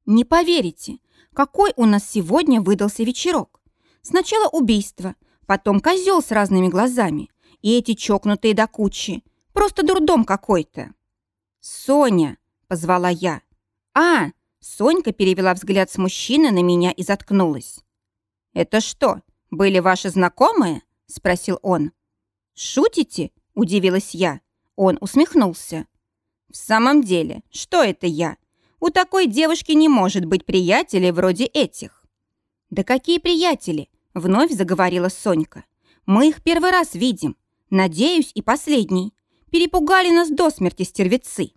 «Не поверите, какой у нас сегодня выдался вечерок. Сначала убийство, потом козел с разными глазами, и эти чокнутые до кучи. Просто дурдом какой-то». «Соня!» — позвала я. «А, Сонька перевела взгляд с мужчины на меня и заткнулась. «Это что, были ваши знакомые?» – спросил он. «Шутите?» – удивилась я. Он усмехнулся. «В самом деле, что это я? У такой девушки не может быть приятелей вроде этих». «Да какие приятели?» – вновь заговорила Сонька. «Мы их первый раз видим. Надеюсь, и последний. Перепугали нас до смерти стервецы».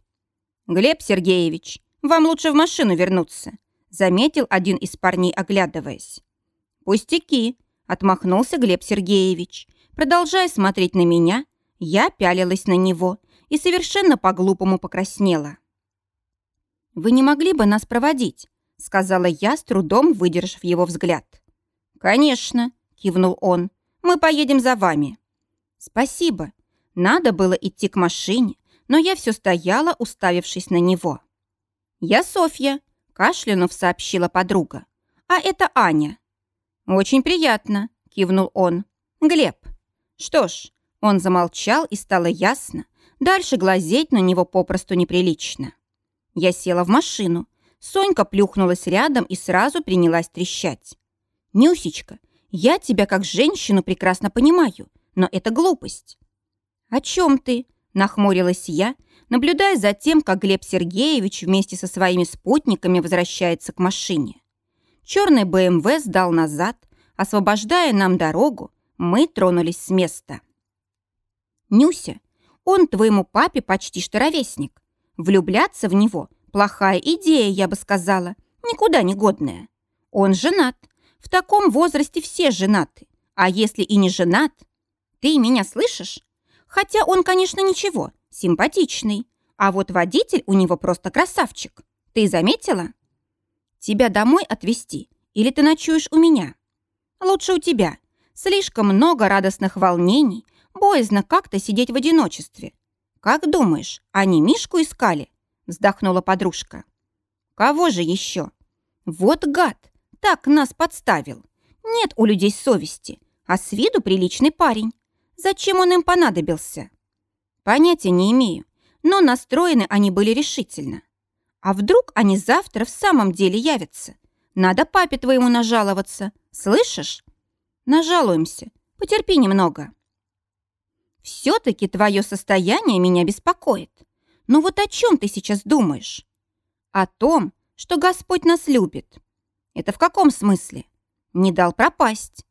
«Глеб Сергеевич, вам лучше в машину вернуться», заметил один из парней, оглядываясь. «Пустяки», отмахнулся Глеб Сергеевич. Продолжая смотреть на меня, я пялилась на него и совершенно по-глупому покраснела. «Вы не могли бы нас проводить?» сказала я, с трудом выдержав его взгляд. «Конечно», — кивнул он, — «мы поедем за вами». «Спасибо. Надо было идти к машине, но я все стояла, уставившись на него. «Я Софья», – кашлянув сообщила подруга. «А это Аня». «Очень приятно», – кивнул он. «Глеб». Что ж, он замолчал, и стало ясно. Дальше глазеть на него попросту неприлично. Я села в машину. Сонька плюхнулась рядом и сразу принялась трещать. «Нюсечка, я тебя как женщину прекрасно понимаю, но это глупость». «О чем ты?» – нахмурилась я – наблюдая за тем, как Глеб Сергеевич вместе со своими спутниками возвращается к машине. Черный БМВ сдал назад, освобождая нам дорогу, мы тронулись с места. «Нюся, он твоему папе почти что ровесник. Влюбляться в него – плохая идея, я бы сказала, никуда не годная. Он женат. В таком возрасте все женаты. А если и не женат? Ты меня слышишь? Хотя он, конечно, ничего, симпатичный. А вот водитель у него просто красавчик. Ты заметила? Тебя домой отвезти или ты ночуешь у меня? Лучше у тебя. Слишком много радостных волнений, боязно как-то сидеть в одиночестве. Как думаешь, они Мишку искали? Вздохнула подружка. Кого же еще? Вот гад, так нас подставил. Нет у людей совести, а с виду приличный парень. Зачем он им понадобился? Понятия не имею, но настроены они были решительно. А вдруг они завтра в самом деле явятся? Надо папе твоему нажаловаться, слышишь? Нажалуемся, потерпи немного. Все-таки твое состояние меня беспокоит. Ну вот о чем ты сейчас думаешь? О том, что Господь нас любит. Это в каком смысле? Не дал пропасть.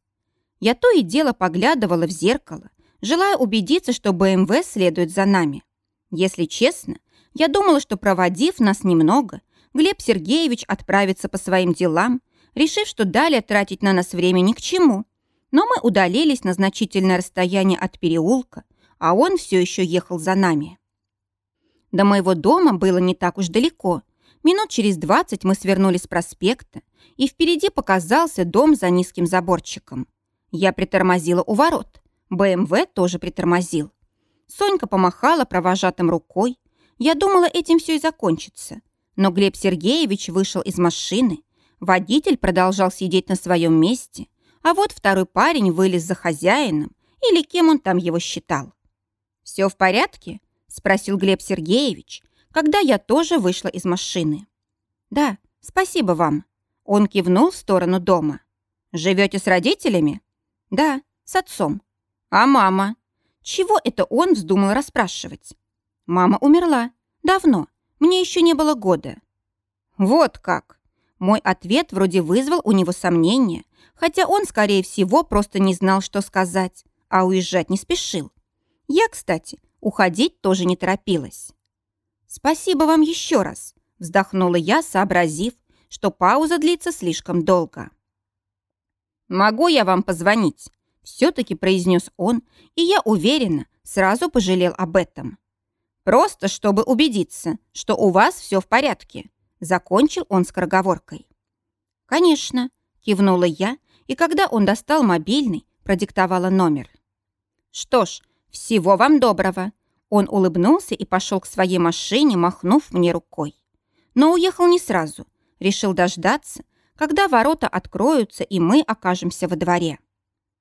Я то и дело поглядывала в зеркало, желая убедиться, что БМВ следует за нами. Если честно, я думала, что, проводив нас немного, Глеб Сергеевич отправится по своим делам, решив, что далее тратить на нас время ни к чему. Но мы удалились на значительное расстояние от переулка, а он все еще ехал за нами. До моего дома было не так уж далеко. Минут через двадцать мы свернули с проспекта, и впереди показался дом за низким заборчиком. Я притормозила у ворот. БМВ тоже притормозил. Сонька помахала провожатым рукой. Я думала, этим все и закончится. Но Глеб Сергеевич вышел из машины. Водитель продолжал сидеть на своем месте. А вот второй парень вылез за хозяином, или кем он там его считал. «Все в порядке?» – спросил Глеб Сергеевич, когда я тоже вышла из машины. «Да, спасибо вам». Он кивнул в сторону дома. «Живете с родителями?» «Да, с отцом. А мама? Чего это он вздумал расспрашивать? Мама умерла. Давно. Мне еще не было года. Вот как. Мой ответ вроде вызвал у него сомнения, хотя он, скорее всего, просто не знал, что сказать, а уезжать не спешил. Я, кстати, уходить тоже не торопилась. «Спасибо вам еще раз», — вздохнула я, сообразив, что пауза длится слишком долго. «Могу я вам позвонить?» — все-таки произнес он, и я уверена, сразу пожалел об этом. «Просто чтобы убедиться, что у вас все в порядке», — закончил он скороговоркой. «Конечно», — кивнула я, и когда он достал мобильный, продиктовала номер. «Что ж, всего вам доброго!» Он улыбнулся и пошел к своей машине, махнув мне рукой. Но уехал не сразу. Решил дождаться, когда ворота откроются, и мы окажемся во дворе.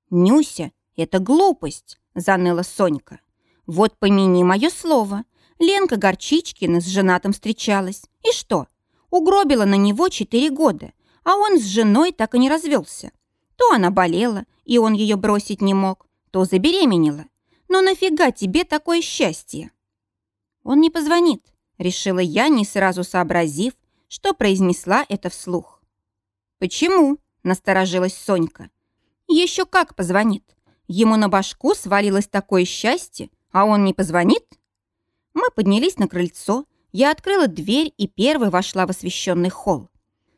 «Нюся, это глупость!» – заныла Сонька. «Вот помяни мое слово. Ленка Горчичкина с женатым встречалась. И что? Угробила на него четыре года, а он с женой так и не развелся. То она болела, и он ее бросить не мог, то забеременела. Но нафига тебе такое счастье? Он не позвонит, решила я, не сразу сообразив, что произнесла это вслух. Почему? Насторожилась Сонька. Еще как позвонит. Ему на башку свалилось такое счастье, а он не позвонит? Мы поднялись на крыльцо, я открыла дверь и первой вошла в освещенный холл.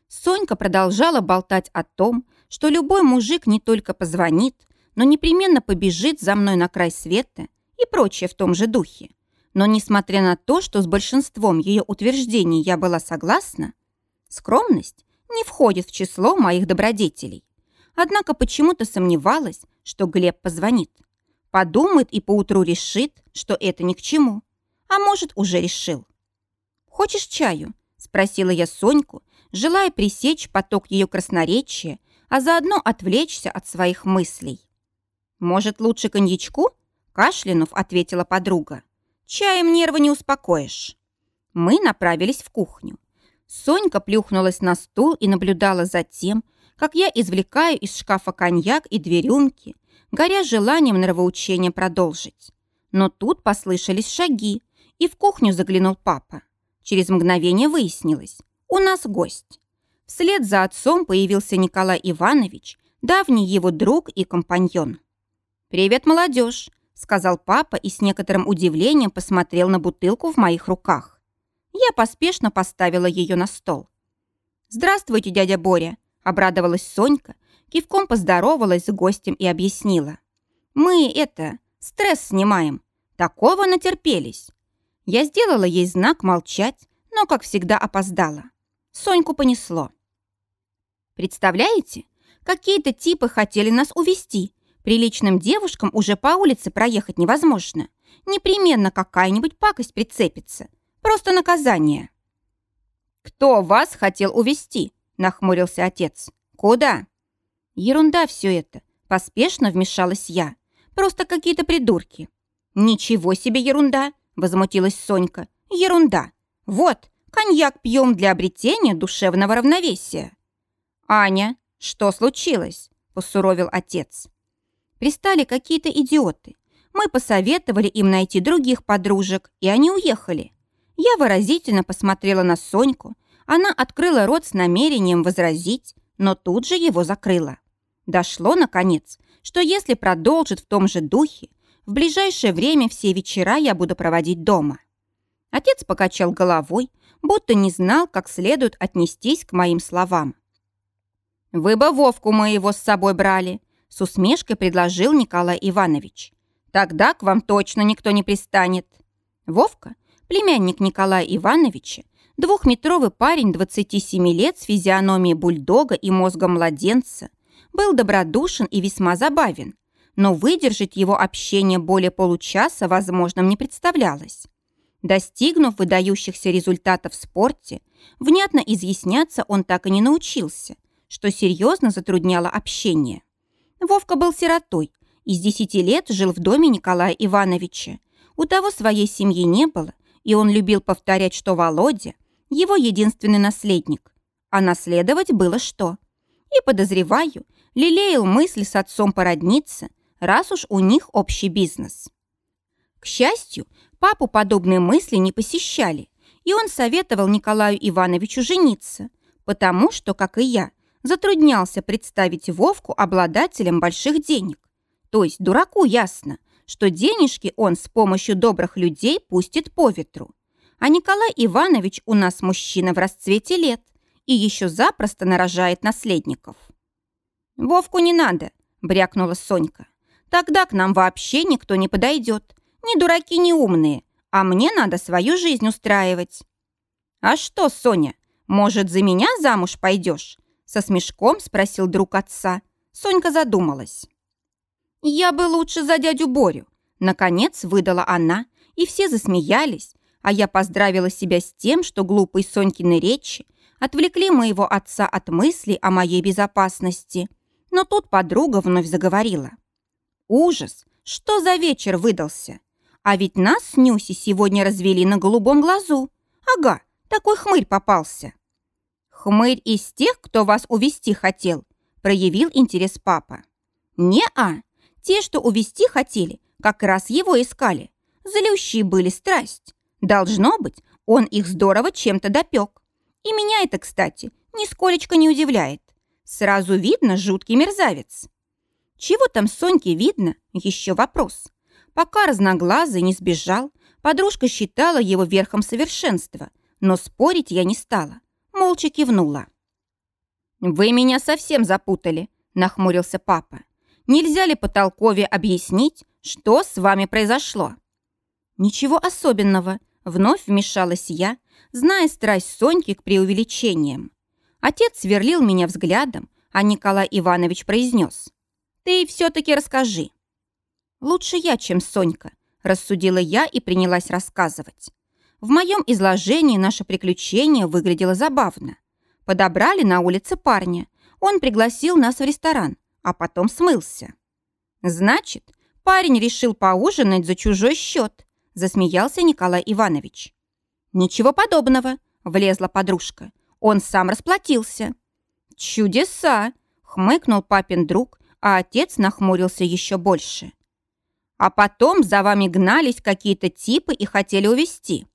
Сонька продолжала болтать о том, что любой мужик не только позвонит, но непременно побежит за мной на край света и прочее в том же духе. Но несмотря на то, что с большинством ее утверждений я была согласна, скромность не входит в число моих добродетелей. Однако почему-то сомневалась, что Глеб позвонит. Подумает и поутру решит, что это ни к чему. А может, уже решил. «Хочешь чаю?» – спросила я Соньку, желая пресечь поток ее красноречия, а заодно отвлечься от своих мыслей. «Может, лучше коньячку?» Кашлянув, ответила подруга. «Чаем нервы не успокоишь». Мы направились в кухню. Сонька плюхнулась на стул и наблюдала за тем, как я извлекаю из шкафа коньяк и две рюмки, горя желанием нравоучения продолжить. Но тут послышались шаги, и в кухню заглянул папа. Через мгновение выяснилось, у нас гость. Вслед за отцом появился Николай Иванович, давний его друг и компаньон. «Привет, молодежь!» — сказал папа и с некоторым удивлением посмотрел на бутылку в моих руках. Я поспешно поставила ее на стол. «Здравствуйте, дядя Боря!» — обрадовалась Сонька, кивком поздоровалась с гостем и объяснила. «Мы, это, стресс снимаем. Такого натерпелись». Я сделала ей знак молчать, но, как всегда, опоздала. Соньку понесло. «Представляете, какие-то типы хотели нас увести Приличным девушкам уже по улице проехать невозможно. Непременно какая-нибудь пакость прицепится. Просто наказание. «Кто вас хотел увести? нахмурился отец. «Куда?» «Ерунда все это. Поспешно вмешалась я. Просто какие-то придурки». «Ничего себе ерунда!» – возмутилась Сонька. «Ерунда! Вот, коньяк пьем для обретения душевного равновесия». «Аня, что случилось?» – посуровил отец. Пристали какие-то идиоты. Мы посоветовали им найти других подружек, и они уехали. Я выразительно посмотрела на Соньку. Она открыла рот с намерением возразить, но тут же его закрыла. Дошло, наконец, что если продолжит в том же духе, в ближайшее время все вечера я буду проводить дома. Отец покачал головой, будто не знал, как следует отнестись к моим словам. «Вы бы Вовку моего с собой брали с усмешкой предложил Николай Иванович. «Тогда к вам точно никто не пристанет». Вовка, племянник Николая Ивановича, двухметровый парень 27 лет с физиономией бульдога и мозгом младенца, был добродушен и весьма забавен, но выдержать его общение более получаса возможным не представлялось. Достигнув выдающихся результатов в спорте, внятно изъясняться он так и не научился, что серьезно затрудняло общение. Вовка был сиротой, и с десяти лет жил в доме Николая Ивановича. У того своей семьи не было, и он любил повторять, что Володя – его единственный наследник. А наследовать было что? И, подозреваю, лелеял мысль с отцом породниться, раз уж у них общий бизнес. К счастью, папу подобные мысли не посещали, и он советовал Николаю Ивановичу жениться, потому что, как и я, затруднялся представить Вовку обладателем больших денег. То есть дураку ясно, что денежки он с помощью добрых людей пустит по ветру. А Николай Иванович у нас мужчина в расцвете лет и еще запросто нарожает наследников. «Вовку не надо», — брякнула Сонька. «Тогда к нам вообще никто не подойдет. Ни дураки, ни умные. А мне надо свою жизнь устраивать». «А что, Соня, может, за меня замуж пойдешь?» Со смешком спросил друг отца. Сонька задумалась. «Я бы лучше за дядю Борю», наконец выдала она, и все засмеялись, а я поздравила себя с тем, что глупые Сонькины речи отвлекли моего отца от мыслей о моей безопасности. Но тут подруга вновь заговорила. «Ужас! Что за вечер выдался? А ведь нас с Нюси сегодня развели на голубом глазу. Ага, такой хмырь попался». «Хмырь из тех, кто вас увести хотел», проявил интерес папа. «Не-а, те, что увести хотели, как раз его искали. Залющие были страсть. Должно быть, он их здорово чем-то допек. И меня это, кстати, нисколечко не удивляет. Сразу видно жуткий мерзавец. Чего там Соньке видно? Еще вопрос. Пока разноглазый не сбежал, подружка считала его верхом совершенства, но спорить я не стала молча кивнула. «Вы меня совсем запутали», — нахмурился папа. «Нельзя ли по толкове объяснить, что с вами произошло?» «Ничего особенного», — вновь вмешалась я, зная страсть Соньки к преувеличениям. Отец сверлил меня взглядом, а Николай Иванович произнес. «Ты все-таки расскажи». «Лучше я, чем Сонька», — рассудила я и принялась рассказывать. В моем изложении наше приключение выглядело забавно. Подобрали на улице парня. Он пригласил нас в ресторан, а потом смылся. «Значит, парень решил поужинать за чужой счет», засмеялся Николай Иванович. «Ничего подобного», влезла подружка. «Он сам расплатился». «Чудеса!» хмыкнул папин друг, а отец нахмурился еще больше. А потом за вами гнались какие-то типы и хотели увести.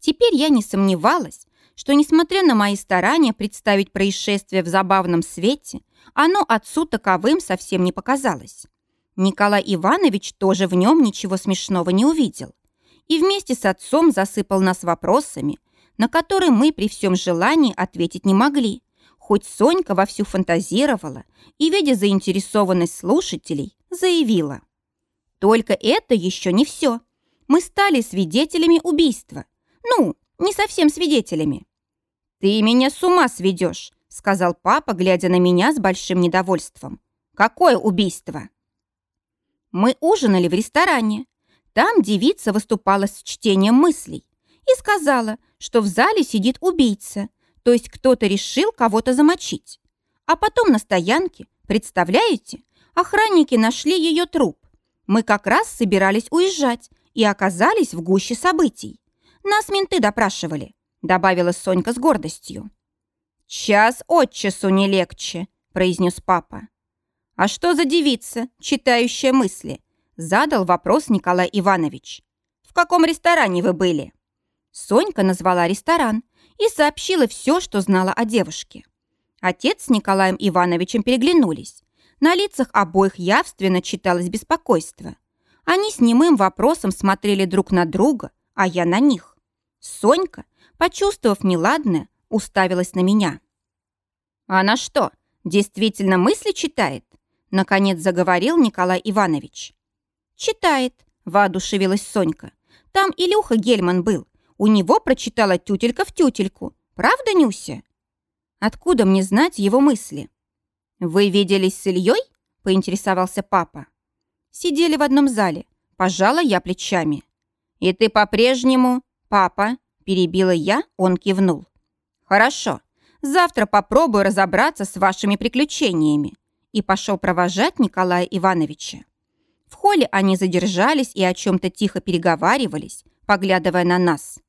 Теперь я не сомневалась, что, несмотря на мои старания представить происшествие в забавном свете, оно отцу таковым совсем не показалось. Николай Иванович тоже в нем ничего смешного не увидел. И вместе с отцом засыпал нас вопросами, на которые мы при всем желании ответить не могли, хоть Сонька вовсю фантазировала и, видя заинтересованность слушателей, заявила. Только это еще не все. Мы стали свидетелями убийства, ну, не совсем свидетелями. «Ты меня с ума сведешь», — сказал папа, глядя на меня с большим недовольством. «Какое убийство?» Мы ужинали в ресторане. Там девица выступала с чтением мыслей и сказала, что в зале сидит убийца, то есть кто-то решил кого-то замочить. А потом на стоянке, представляете, охранники нашли ее труп. Мы как раз собирались уезжать и оказались в гуще событий. Нас менты допрашивали», — добавила Сонька с гордостью. «Час от часу не легче», — произнес папа. «А что за девица, читающая мысли?» — задал вопрос Николай Иванович. «В каком ресторане вы были?» Сонька назвала ресторан и сообщила все, что знала о девушке. Отец с Николаем Ивановичем переглянулись. На лицах обоих явственно читалось беспокойство. Они с немым вопросом смотрели друг на друга, а я на них. Сонька, почувствовав неладное, уставилась на меня. «Она что, действительно мысли читает?» Наконец заговорил Николай Иванович. «Читает», — воодушевилась Сонька. «Там Илюха Гельман был. У него прочитала тютелька в тютельку. Правда, Нюся?» «Откуда мне знать его мысли?» «Вы виделись с Ильей?» — поинтересовался папа. «Сидели в одном зале. Пожала я плечами. И ты по-прежнему...» «Папа», – перебила я, он кивнул. «Хорошо, завтра попробую разобраться с вашими приключениями», и пошел провожать Николая Ивановича. В холле они задержались и о чем-то тихо переговаривались, поглядывая на нас.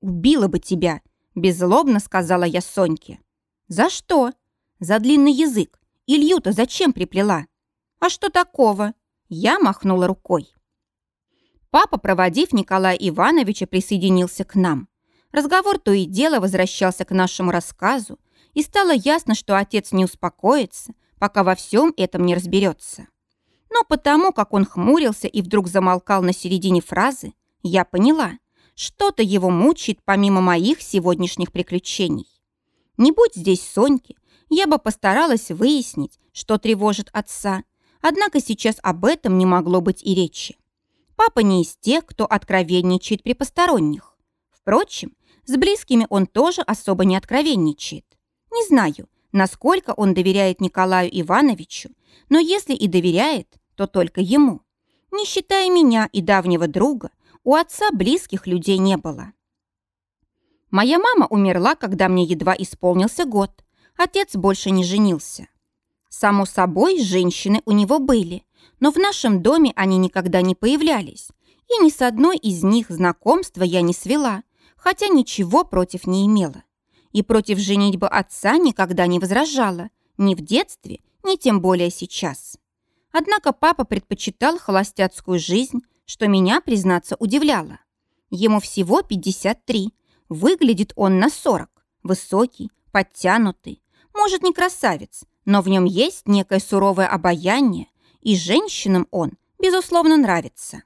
«Убила бы тебя», – беззлобно сказала я Соньке. «За что?» «За длинный язык. Илью-то зачем приплела?» «А что такого?» Я махнула рукой. Папа, проводив Николая Ивановича, присоединился к нам. Разговор то и дело возвращался к нашему рассказу, и стало ясно, что отец не успокоится, пока во всем этом не разберется. Но потому, как он хмурился и вдруг замолкал на середине фразы, я поняла, что-то его мучает помимо моих сегодняшних приключений. Не будь здесь Соньки, я бы постаралась выяснить, что тревожит отца, однако сейчас об этом не могло быть и речи. Папа не из тех, кто откровенничает при посторонних. Впрочем, с близкими он тоже особо не откровенничает. Не знаю, насколько он доверяет Николаю Ивановичу, но если и доверяет, то только ему. Не считая меня и давнего друга, у отца близких людей не было. Моя мама умерла, когда мне едва исполнился год. Отец больше не женился. Само собой, женщины у него были, но в нашем доме они никогда не появлялись, и ни с одной из них знакомства я не свела, хотя ничего против не имела. И против женитьбы отца никогда не возражала, ни в детстве, ни тем более сейчас. Однако папа предпочитал холостяцкую жизнь, что меня, признаться, удивляло. Ему всего 53, выглядит он на 40, высокий, подтянутый, может, не красавец, но в нем есть некое суровое обаяние, и женщинам он, безусловно, нравится.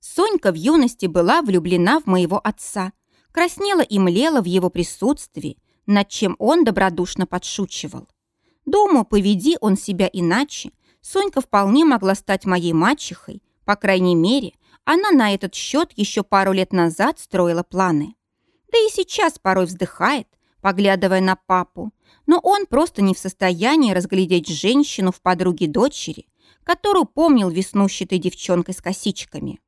Сонька в юности была влюблена в моего отца, краснела и млела в его присутствии, над чем он добродушно подшучивал. Думаю, поведи он себя иначе, Сонька вполне могла стать моей мачехой, по крайней мере, она на этот счет еще пару лет назад строила планы. Да и сейчас порой вздыхает, поглядывая на папу, но он просто не в состоянии разглядеть женщину в подруге дочери, которую помнил веснущатой девчонкой с косичками.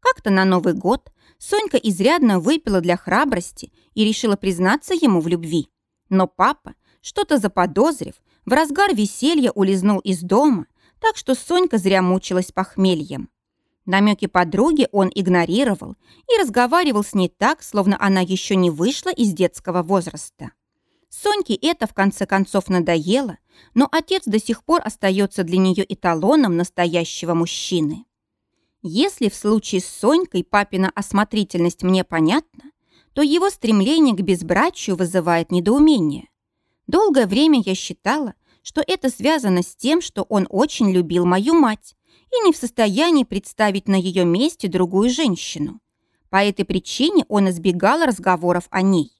Как-то на Новый год Сонька изрядно выпила для храбрости и решила признаться ему в любви. Но папа, что-то заподозрив, в разгар веселья улизнул из дома, так что Сонька зря мучилась похмельем. Намеки подруги он игнорировал и разговаривал с ней так, словно она еще не вышла из детского возраста. Соньке это в конце концов надоело, но отец до сих пор остается для нее эталоном настоящего мужчины. Если в случае с Сонькой папина осмотрительность мне понятна, то его стремление к безбрачию вызывает недоумение. Долгое время я считала, что это связано с тем, что он очень любил мою мать и не в состоянии представить на ее месте другую женщину. По этой причине он избегал разговоров о ней.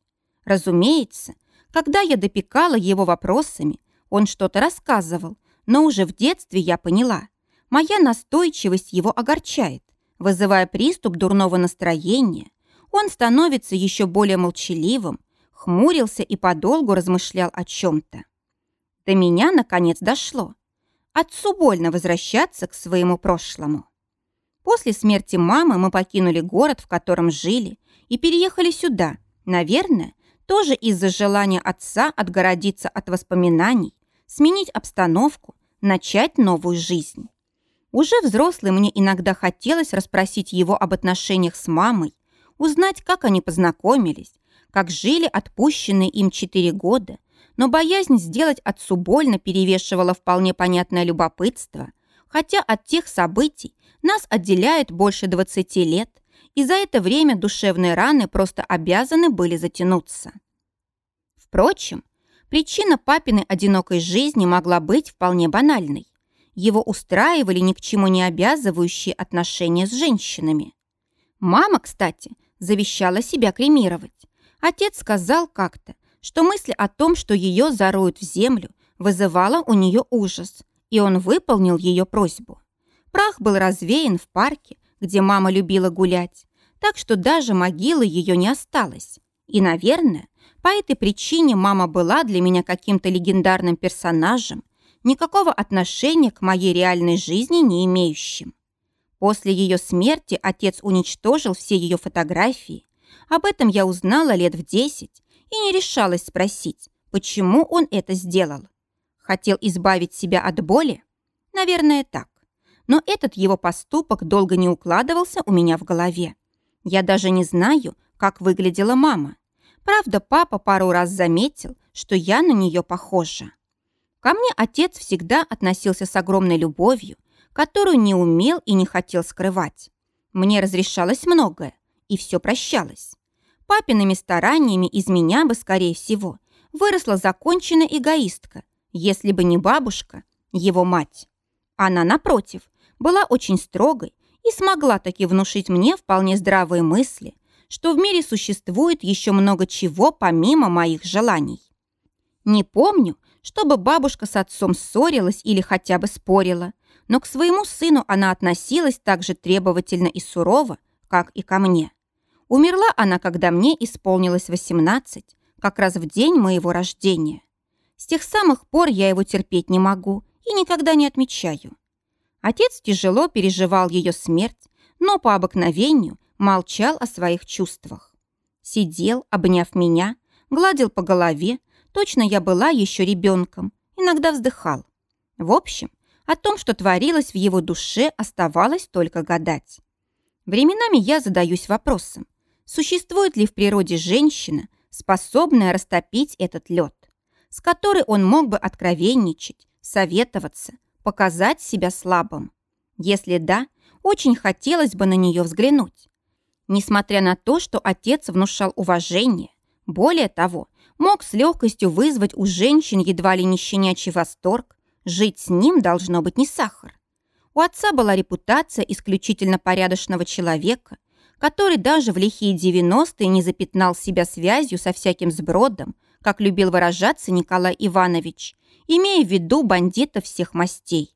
Разумеется, когда я допекала его вопросами, он что-то рассказывал, но уже в детстве я поняла. Моя настойчивость его огорчает, вызывая приступ дурного настроения. Он становится еще более молчаливым, хмурился и подолгу размышлял о чем-то. До меня, наконец, дошло. Отцу больно возвращаться к своему прошлому. После смерти мамы мы покинули город, в котором жили, и переехали сюда, наверное, тоже из-за желания отца отгородиться от воспоминаний, сменить обстановку, начать новую жизнь. Уже взрослый мне иногда хотелось расспросить его об отношениях с мамой, узнать, как они познакомились, как жили отпущенные им четыре года, но боязнь сделать отцу больно перевешивала вполне понятное любопытство, хотя от тех событий нас отделяет больше 20 лет, и за это время душевные раны просто обязаны были затянуться. Впрочем, причина папиной одинокой жизни могла быть вполне банальной. Его устраивали ни к чему не обязывающие отношения с женщинами. Мама, кстати, завещала себя кремировать. Отец сказал как-то, что мысль о том, что ее зароют в землю, вызывала у нее ужас, и он выполнил ее просьбу. Прах был развеян в парке, где мама любила гулять, так что даже могилы ее не осталось. И, наверное, по этой причине мама была для меня каким-то легендарным персонажем, никакого отношения к моей реальной жизни не имеющим. После ее смерти отец уничтожил все ее фотографии. Об этом я узнала лет в десять и не решалась спросить, почему он это сделал. Хотел избавить себя от боли? Наверное, так но этот его поступок долго не укладывался у меня в голове. Я даже не знаю, как выглядела мама. Правда, папа пару раз заметил, что я на нее похожа. Ко мне отец всегда относился с огромной любовью, которую не умел и не хотел скрывать. Мне разрешалось многое, и все прощалось. Папиными стараниями из меня бы, скорее всего, выросла законченная эгоистка, если бы не бабушка, его мать. Она, напротив, была очень строгой и смогла таки внушить мне вполне здравые мысли, что в мире существует еще много чего помимо моих желаний. Не помню, чтобы бабушка с отцом ссорилась или хотя бы спорила, но к своему сыну она относилась так же требовательно и сурово, как и ко мне. Умерла она, когда мне исполнилось 18, как раз в день моего рождения. С тех самых пор я его терпеть не могу и никогда не отмечаю. Отец тяжело переживал ее смерть, но по обыкновению молчал о своих чувствах. Сидел, обняв меня, гладил по голове, точно я была еще ребенком, иногда вздыхал. В общем, о том, что творилось в его душе, оставалось только гадать. Временами я задаюсь вопросом, существует ли в природе женщина, способная растопить этот лед, с которой он мог бы откровенничать, советоваться, показать себя слабым. Если да, очень хотелось бы на нее взглянуть. Несмотря на то, что отец внушал уважение, более того, мог с легкостью вызвать у женщин едва ли не щенячий восторг, жить с ним должно быть не сахар. У отца была репутация исключительно порядочного человека, который даже в лихие 90-е не запятнал себя связью со всяким сбродом, как любил выражаться Николай Иванович, имея в виду бандитов всех мастей.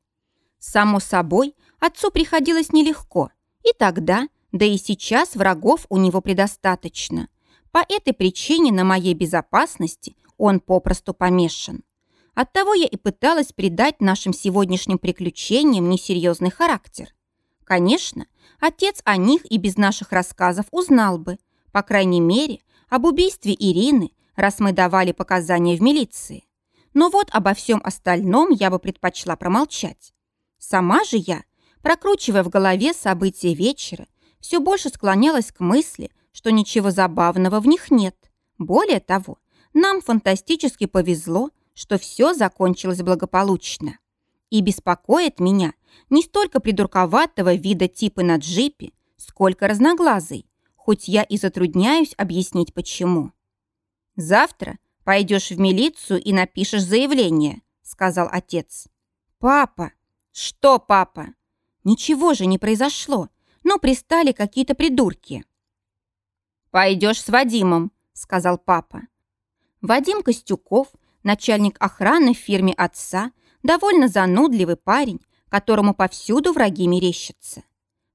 Само собой, отцу приходилось нелегко, и тогда, да и сейчас врагов у него предостаточно. По этой причине на моей безопасности он попросту помешан. Оттого я и пыталась придать нашим сегодняшним приключениям несерьезный характер. Конечно, отец о них и без наших рассказов узнал бы, по крайней мере, об убийстве Ирины, раз мы давали показания в милиции. Но вот обо всем остальном я бы предпочла промолчать. Сама же я, прокручивая в голове события вечера, все больше склонялась к мысли, что ничего забавного в них нет. Более того, нам фантастически повезло, что все закончилось благополучно. И беспокоит меня не столько придурковатого вида типа на джипе, сколько разноглазый, хоть я и затрудняюсь объяснить почему. «Завтра пойдешь в милицию и напишешь заявление», — сказал отец. «Папа!» «Что, папа?» «Ничего же не произошло, но пристали какие-то придурки». «Пойдешь с Вадимом», — сказал папа. Вадим Костюков, начальник охраны в фирме отца, довольно занудливый парень, которому повсюду враги мерещатся.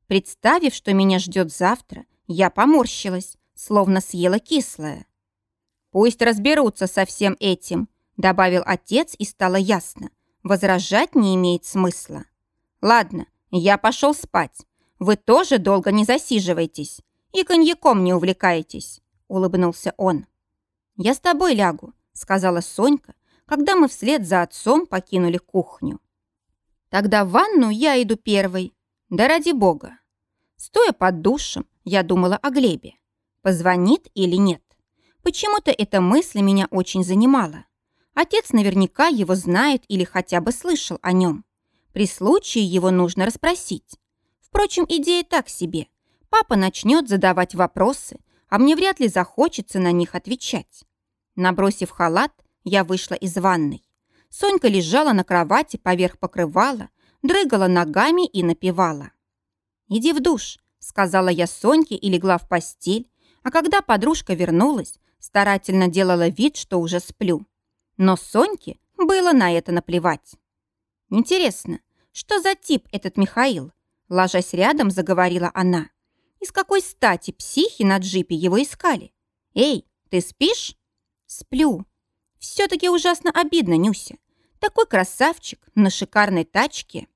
Представив, что меня ждет завтра, я поморщилась, словно съела кислое. «Пусть разберутся со всем этим», — добавил отец, и стало ясно. Возражать не имеет смысла. «Ладно, я пошел спать. Вы тоже долго не засиживайтесь и коньяком не увлекаетесь», — улыбнулся он. «Я с тобой лягу», — сказала Сонька, когда мы вслед за отцом покинули кухню. Тогда в ванну я иду первой. Да ради бога. Стоя под душем, я думала о Глебе. Позвонит или нет? Почему-то эта мысль меня очень занимала. Отец наверняка его знает или хотя бы слышал о нем. При случае его нужно расспросить. Впрочем, идея так себе. Папа начнет задавать вопросы, а мне вряд ли захочется на них отвечать. Набросив халат, я вышла из ванной. Сонька лежала на кровати поверх покрывала, дрыгала ногами и напевала. «Иди в душ», — сказала я Соньке и легла в постель, а когда подружка вернулась, старательно делала вид, что уже сплю. Но Соньке было на это наплевать. «Интересно, что за тип этот Михаил?» Ложась рядом, заговорила она. «Из какой стати психи на джипе его искали? Эй, ты спишь?» «Сплю», все-таки ужасно обидно, Нюся. Такой красавчик на шикарной тачке.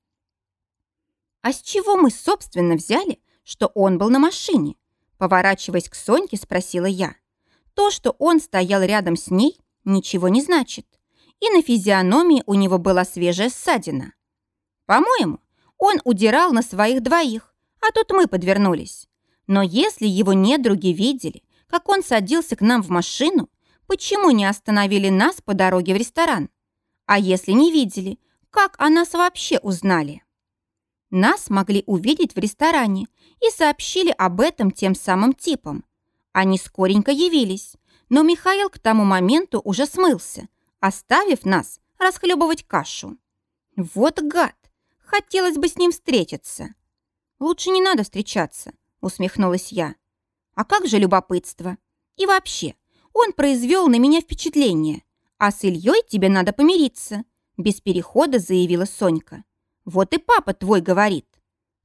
А с чего мы, собственно, взяли, что он был на машине? Поворачиваясь к Соньке, спросила я. То, что он стоял рядом с ней, ничего не значит. И на физиономии у него была свежая ссадина. По-моему, он удирал на своих двоих, а тут мы подвернулись. Но если его недруги видели, как он садился к нам в машину, Почему не остановили нас по дороге в ресторан? А если не видели, как о нас вообще узнали? Нас могли увидеть в ресторане и сообщили об этом тем самым типам. Они скоренько явились, но Михаил к тому моменту уже смылся, оставив нас расхлебывать кашу. Вот гад! Хотелось бы с ним встретиться. Лучше не надо встречаться, усмехнулась я. А как же любопытство? И вообще, он произвел на меня впечатление. А с Ильей тебе надо помириться, без перехода заявила Сонька. Вот и папа твой говорит.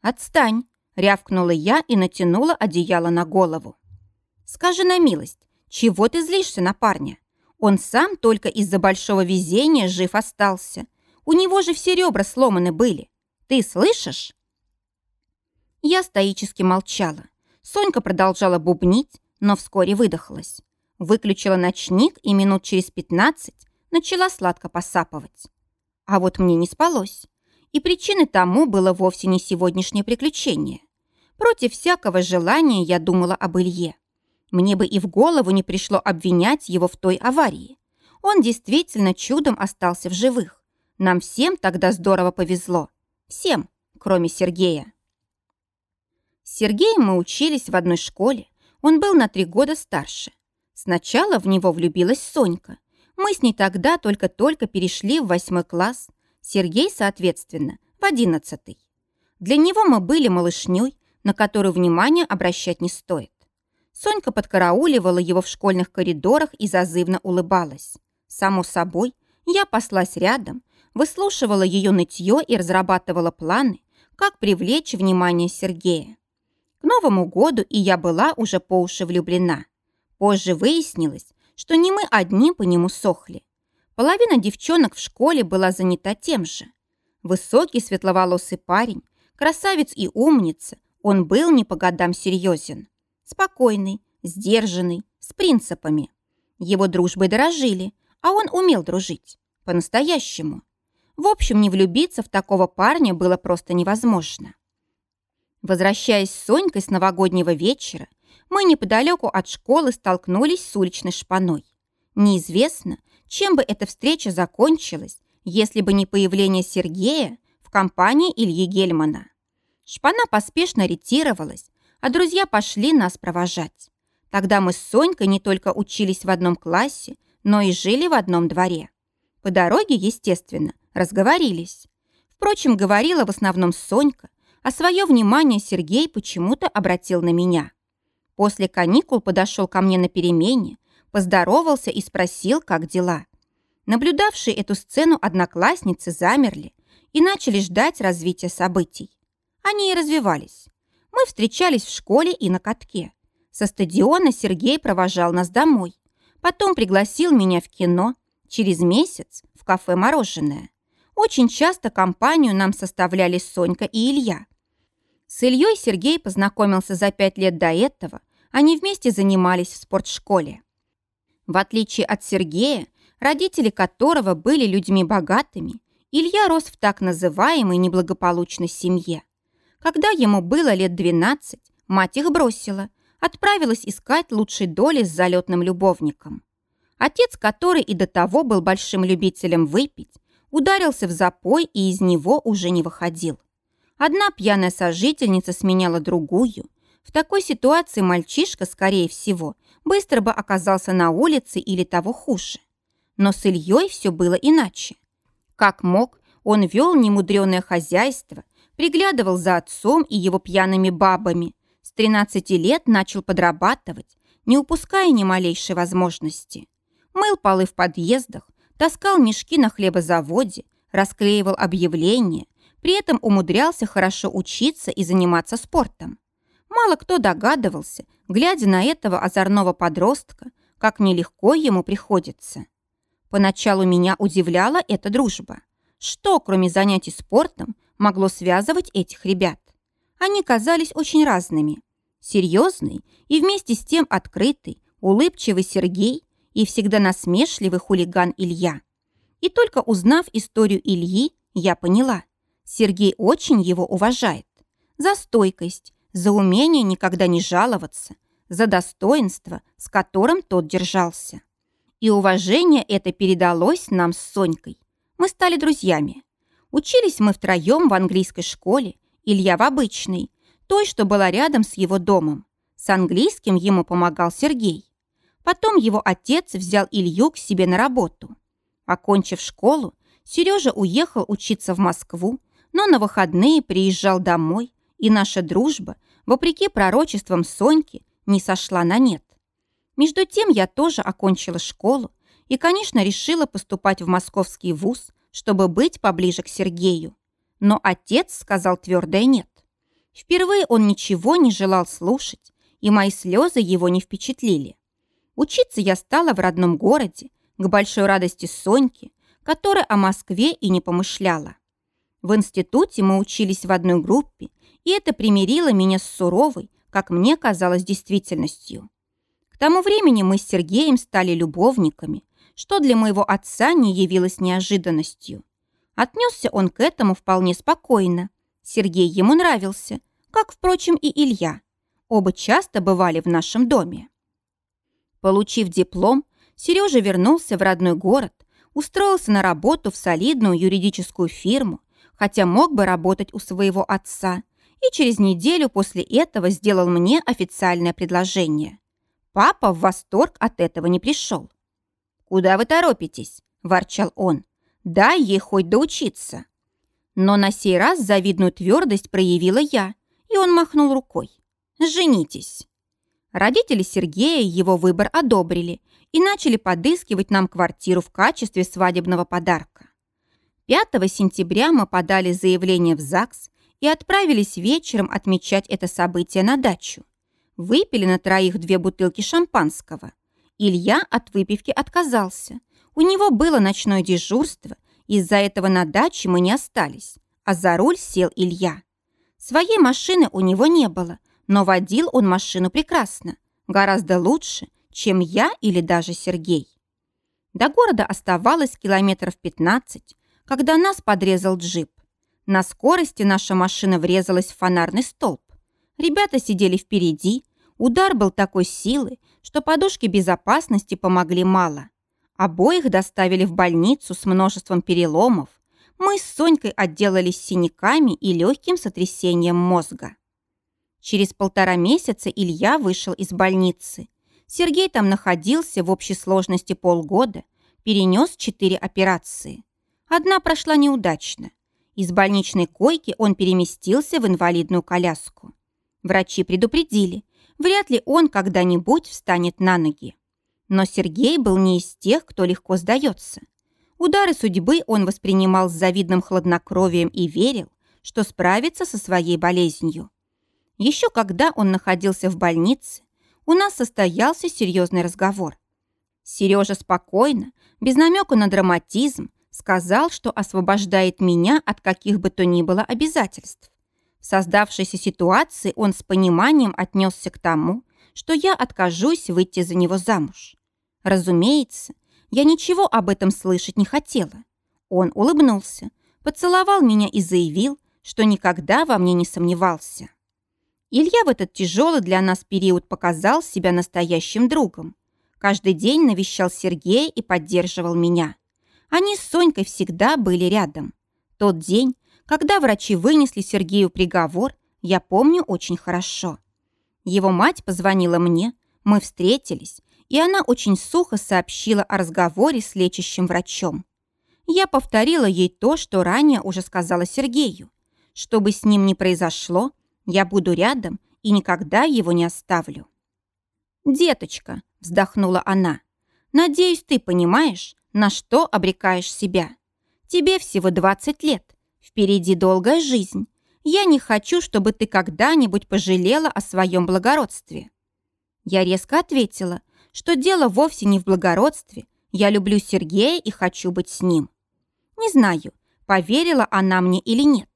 Отстань, рявкнула я и натянула одеяло на голову. Скажи на милость, чего ты злишься на парня? Он сам только из-за большого везения жив остался. У него же все ребра сломаны были. Ты слышишь?» Я стоически молчала. Сонька продолжала бубнить, но вскоре выдохлась. Выключила ночник и минут через пятнадцать начала сладко посапывать. А вот мне не спалось. И причиной тому было вовсе не сегодняшнее приключение. Против всякого желания я думала об Илье. Мне бы и в голову не пришло обвинять его в той аварии. Он действительно чудом остался в живых. Нам всем тогда здорово повезло. Всем, кроме Сергея. С Сергеем мы учились в одной школе. Он был на три года старше. Сначала в него влюбилась Сонька. Мы с ней тогда только-только перешли в восьмой класс. Сергей, соответственно, в одиннадцатый. Для него мы были малышней, на которую внимание обращать не стоит. Сонька подкарауливала его в школьных коридорах и зазывно улыбалась. Само собой, я паслась рядом, выслушивала ее нытье и разрабатывала планы, как привлечь внимание Сергея. К Новому году и я была уже по уши влюблена. Позже выяснилось, что не мы одни по нему сохли. Половина девчонок в школе была занята тем же. Высокий светловолосый парень, красавец и умница, он был не по годам серьезен. Спокойный, сдержанный, с принципами. Его дружбой дорожили, а он умел дружить. По-настоящему. В общем, не влюбиться в такого парня было просто невозможно. Возвращаясь с Сонькой с новогоднего вечера, мы неподалеку от школы столкнулись с уличной шпаной. Неизвестно, чем бы эта встреча закончилась, если бы не появление Сергея в компании Ильи Гельмана. Шпана поспешно ретировалась, а друзья пошли нас провожать. Тогда мы с Сонькой не только учились в одном классе, но и жили в одном дворе. По дороге, естественно, разговорились. Впрочем, говорила в основном Сонька, а свое внимание Сергей почему-то обратил на меня. После каникул подошел ко мне на перемене, поздоровался и спросил, как дела. Наблюдавшие эту сцену одноклассницы замерли и начали ждать развития событий. Они и развивались. Мы встречались в школе и на катке. Со стадиона Сергей провожал нас домой. Потом пригласил меня в кино. Через месяц в кафе «Мороженое». Очень часто компанию нам составляли Сонька и Илья. С Ильей Сергей познакомился за пять лет до этого. Они вместе занимались в спортшколе. В отличие от Сергея, родители которого были людьми богатыми, Илья рос в так называемой неблагополучной семье. Когда ему было лет 12, мать их бросила, отправилась искать лучшей доли с залетным любовником. Отец, который и до того был большим любителем выпить, ударился в запой и из него уже не выходил. Одна пьяная сожительница сменяла другую. В такой ситуации мальчишка, скорее всего, быстро бы оказался на улице или того хуже. Но с Ильей все было иначе. Как мог, он вел немудреное хозяйство, приглядывал за отцом и его пьяными бабами. С 13 лет начал подрабатывать, не упуская ни малейшей возможности. Мыл полы в подъездах, таскал мешки на хлебозаводе, расклеивал объявления, при этом умудрялся хорошо учиться и заниматься спортом. Мало кто догадывался, глядя на этого озорного подростка, как нелегко ему приходится. Поначалу меня удивляла эта дружба. Что, кроме занятий спортом, могло связывать этих ребят. Они казались очень разными. Серьезный и вместе с тем открытый, улыбчивый Сергей и всегда насмешливый хулиган Илья. И только узнав историю Ильи, я поняла, Сергей очень его уважает. За стойкость, за умение никогда не жаловаться, за достоинство, с которым тот держался. И уважение это передалось нам с Сонькой. Мы стали друзьями. Учились мы втроем в английской школе, Илья в обычной, той, что была рядом с его домом. С английским ему помогал Сергей. Потом его отец взял Илью к себе на работу. Окончив школу, Сережа уехал учиться в Москву, но на выходные приезжал домой, и наша дружба, вопреки пророчествам Соньки, не сошла на нет. Между тем я тоже окончила школу и, конечно, решила поступать в московский вуз, чтобы быть поближе к Сергею. Но отец сказал твердое «нет». Впервые он ничего не желал слушать, и мои слезы его не впечатлили. Учиться я стала в родном городе, к большой радости Соньки, которая о Москве и не помышляла. В институте мы учились в одной группе, и это примирило меня с суровой, как мне казалось, действительностью. К тому времени мы с Сергеем стали любовниками, что для моего отца не явилось неожиданностью. Отнесся он к этому вполне спокойно. Сергей ему нравился, как, впрочем, и Илья. Оба часто бывали в нашем доме. Получив диплом, Сережа вернулся в родной город, устроился на работу в солидную юридическую фирму, хотя мог бы работать у своего отца, и через неделю после этого сделал мне официальное предложение. Папа в восторг от этого не пришел. «Куда вы торопитесь?» – ворчал он. «Дай ей хоть доучиться». Но на сей раз завидную твердость проявила я, и он махнул рукой. «Женитесь». Родители Сергея его выбор одобрили и начали подыскивать нам квартиру в качестве свадебного подарка. 5 сентября мы подали заявление в ЗАГС и отправились вечером отмечать это событие на дачу. Выпили на троих две бутылки шампанского. Илья от выпивки отказался. У него было ночное дежурство, из-за этого на даче мы не остались, а за руль сел Илья. Своей машины у него не было, но водил он машину прекрасно, гораздо лучше, чем я или даже Сергей. До города оставалось километров 15, когда нас подрезал джип. На скорости наша машина врезалась в фонарный столб. Ребята сидели впереди, удар был такой силы, что подушки безопасности помогли мало. Обоих доставили в больницу с множеством переломов. Мы с Сонькой отделались синяками и легким сотрясением мозга. Через полтора месяца Илья вышел из больницы. Сергей там находился в общей сложности полгода, перенес четыре операции. Одна прошла неудачно. Из больничной койки он переместился в инвалидную коляску. Врачи предупредили, вряд ли он когда-нибудь встанет на ноги. Но Сергей был не из тех, кто легко сдается. Удары судьбы он воспринимал с завидным хладнокровием и верил, что справится со своей болезнью. Еще когда он находился в больнице, у нас состоялся серьезный разговор. Сережа спокойно, без намека на драматизм, сказал, что освобождает меня от каких бы то ни было обязательств. Создавшейся ситуации он с пониманием отнесся к тому, что я откажусь выйти за него замуж. Разумеется, я ничего об этом слышать не хотела. Он улыбнулся, поцеловал меня и заявил, что никогда во мне не сомневался. Илья в этот тяжелый для нас период показал себя настоящим другом. Каждый день навещал Сергея и поддерживал меня. Они с Сонькой всегда были рядом. Тот день, когда врачи вынесли Сергею приговор, я помню очень хорошо. Его мать позвонила мне, мы встретились, и она очень сухо сообщила о разговоре с лечащим врачом. Я повторила ей то, что ранее уже сказала Сергею. Что бы с ним ни произошло, я буду рядом и никогда его не оставлю. «Деточка», — вздохнула она, — «надеюсь, ты понимаешь, на что обрекаешь себя. Тебе всего 20 лет, впереди долгая жизнь. Я не хочу, чтобы ты когда-нибудь пожалела о своем благородстве». Я резко ответила, что дело вовсе не в благородстве, я люблю Сергея и хочу быть с ним. Не знаю, поверила она мне или нет.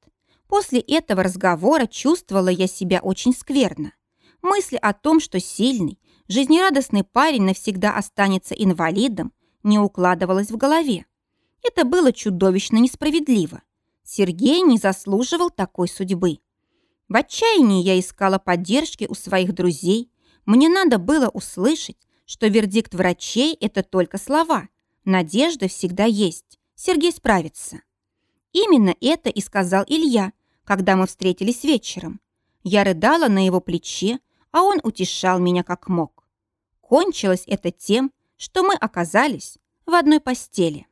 После этого разговора чувствовала я себя очень скверно. Мысль о том, что сильный, жизнерадостный парень навсегда останется инвалидом, не укладывалась в голове. Это было чудовищно несправедливо. Сергей не заслуживал такой судьбы. В отчаянии я искала поддержки у своих друзей. Мне надо было услышать, что вердикт врачей – это только слова. Надежда всегда есть. Сергей справится. Именно это и сказал Илья, когда мы встретились вечером. Я рыдала на его плече, а он утешал меня как мог. Кончилось это тем, что мы оказались в одной постели.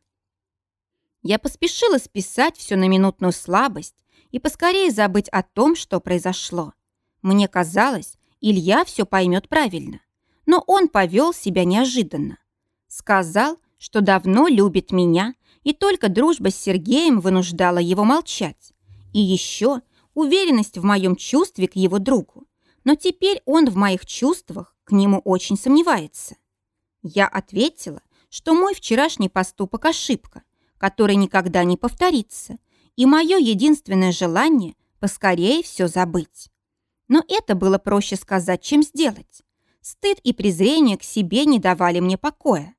Я поспешила списать все на минутную слабость и поскорее забыть о том, что произошло. Мне казалось, Илья все поймет правильно, но он повел себя неожиданно. Сказал, что давно любит меня, и только дружба с Сергеем вынуждала его молчать. И еще уверенность в моем чувстве к его другу. Но теперь он в моих чувствах к нему очень сомневается. Я ответила, что мой вчерашний поступок – ошибка, которая никогда не повторится, и мое единственное желание – поскорее все забыть. Но это было проще сказать, чем сделать. Стыд и презрение к себе не давали мне покоя.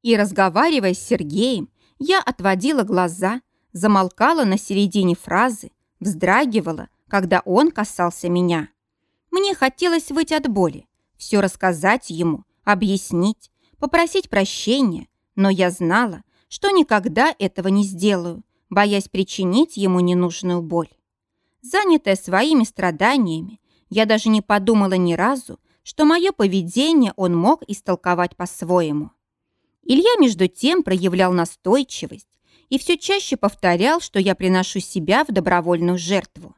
И разговаривая с Сергеем, я отводила глаза, замолкала на середине фразы, вздрагивала, когда он касался меня. Мне хотелось выйти от боли, все рассказать ему, объяснить, попросить прощения, но я знала, что никогда этого не сделаю, боясь причинить ему ненужную боль. Занятая своими страданиями, я даже не подумала ни разу, что мое поведение он мог истолковать по-своему. Илья, между тем, проявлял настойчивость и все чаще повторял, что я приношу себя в добровольную жертву.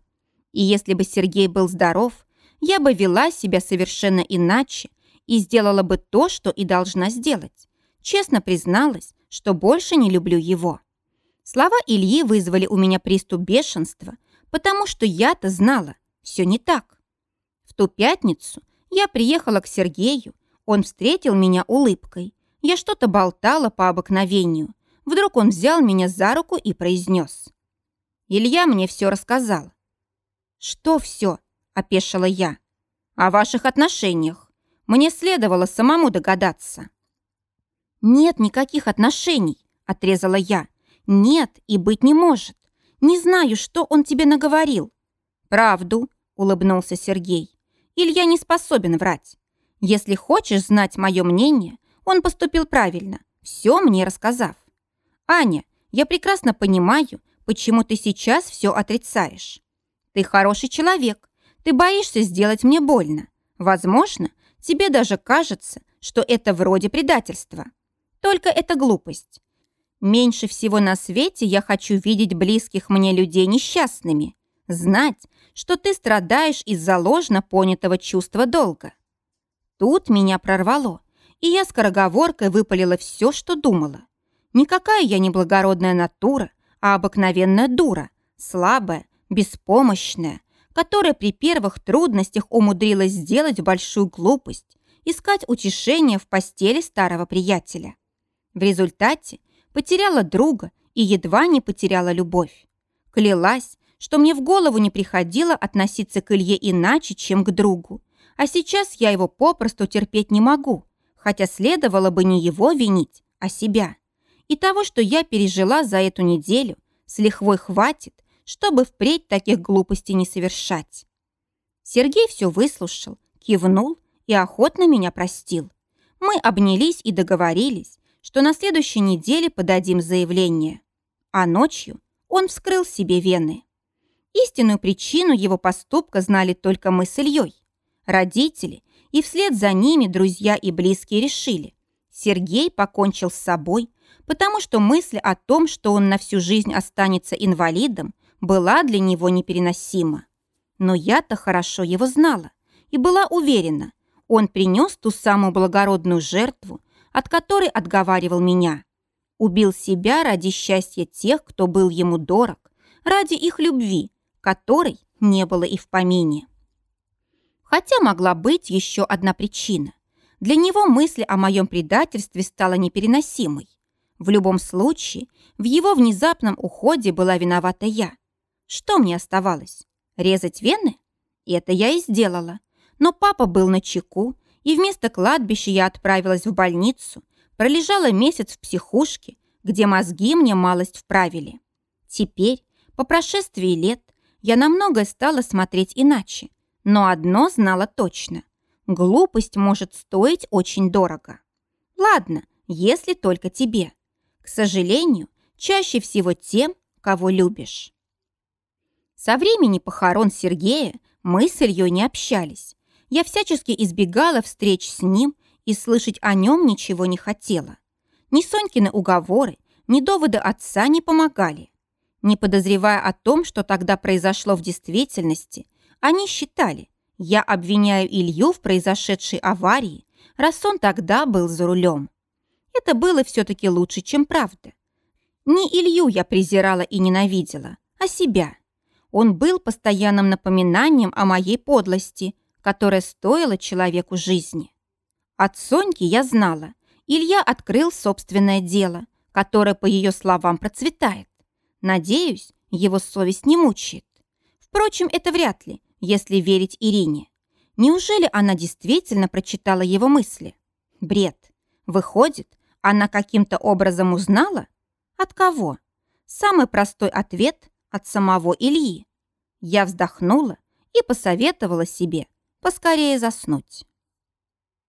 И если бы Сергей был здоров, я бы вела себя совершенно иначе и сделала бы то, что и должна сделать. Честно призналась, что больше не люблю его. Слова Ильи вызвали у меня приступ бешенства, потому что я-то знала, все не так. В ту пятницу я приехала к Сергею, он встретил меня улыбкой. Я что-то болтала по обыкновению. Вдруг он взял меня за руку и произнес. Илья мне все рассказал. «Что все?» – опешила я. «О ваших отношениях. Мне следовало самому догадаться». «Нет никаких отношений», — отрезала я. «Нет и быть не может. Не знаю, что он тебе наговорил». «Правду», — улыбнулся Сергей. «Илья не способен врать. Если хочешь знать мое мнение, он поступил правильно, все мне рассказав. Аня, я прекрасно понимаю, почему ты сейчас все отрицаешь. Ты хороший человек, ты боишься сделать мне больно. Возможно, тебе даже кажется, что это вроде предательства. Только это глупость. Меньше всего на свете я хочу видеть близких мне людей несчастными. Знать, что ты страдаешь из-за ложно понятого чувства долга. Тут меня прорвало, и я скороговоркой выпалила все, что думала. Никакая я не благородная натура, а обыкновенная дура, слабая, беспомощная, которая при первых трудностях умудрилась сделать большую глупость, искать утешение в постели старого приятеля. В результате потеряла друга и едва не потеряла любовь. Клялась, что мне в голову не приходило относиться к Илье иначе, чем к другу. А сейчас я его попросту терпеть не могу, хотя следовало бы не его винить, а себя. И того, что я пережила за эту неделю, с лихвой хватит, чтобы впредь таких глупостей не совершать. Сергей все выслушал, кивнул и охотно меня простил. Мы обнялись и договорились, что на следующей неделе подадим заявление. А ночью он вскрыл себе вены. Истинную причину его поступка знали только мы с Ильей. Родители и вслед за ними друзья и близкие решили. Сергей покончил с собой, потому что мысль о том, что он на всю жизнь останется инвалидом, была для него непереносима. Но я-то хорошо его знала и была уверена, он принес ту самую благородную жертву, от которой отговаривал меня. Убил себя ради счастья тех, кто был ему дорог, ради их любви, которой не было и в помине. Хотя могла быть еще одна причина. Для него мысль о моем предательстве стала непереносимой. В любом случае, в его внезапном уходе была виновата я. Что мне оставалось? Резать вены? Это я и сделала. Но папа был на чеку, и вместо кладбища я отправилась в больницу, пролежала месяц в психушке, где мозги мне малость вправили. Теперь, по прошествии лет, я на многое стала смотреть иначе, но одно знала точно. Глупость может стоить очень дорого. Ладно, если только тебе. К сожалению, чаще всего тем, кого любишь. Со времени похорон Сергея Мы с Ильей не общались. Я всячески избегала встреч с ним и слышать о нем ничего не хотела. Ни Сонькины уговоры, ни доводы отца не помогали. Не подозревая о том, что тогда произошло в действительности, они считали, я обвиняю Илью в произошедшей аварии, раз он тогда был за рулем. Это было все-таки лучше, чем правда. Не Илью я презирала и ненавидела, а себя. Он был постоянным напоминанием о моей подлости, которая стоила человеку жизни. От Соньки я знала, Илья открыл собственное дело, которое, по ее словам, процветает. Надеюсь, его совесть не мучает. Впрочем, это вряд ли, если верить Ирине. Неужели она действительно прочитала его мысли? Бред. Выходит, она каким-то образом узнала? От кого? Самый простой ответ – от самого Ильи. Я вздохнула и посоветовала себе поскорее заснуть.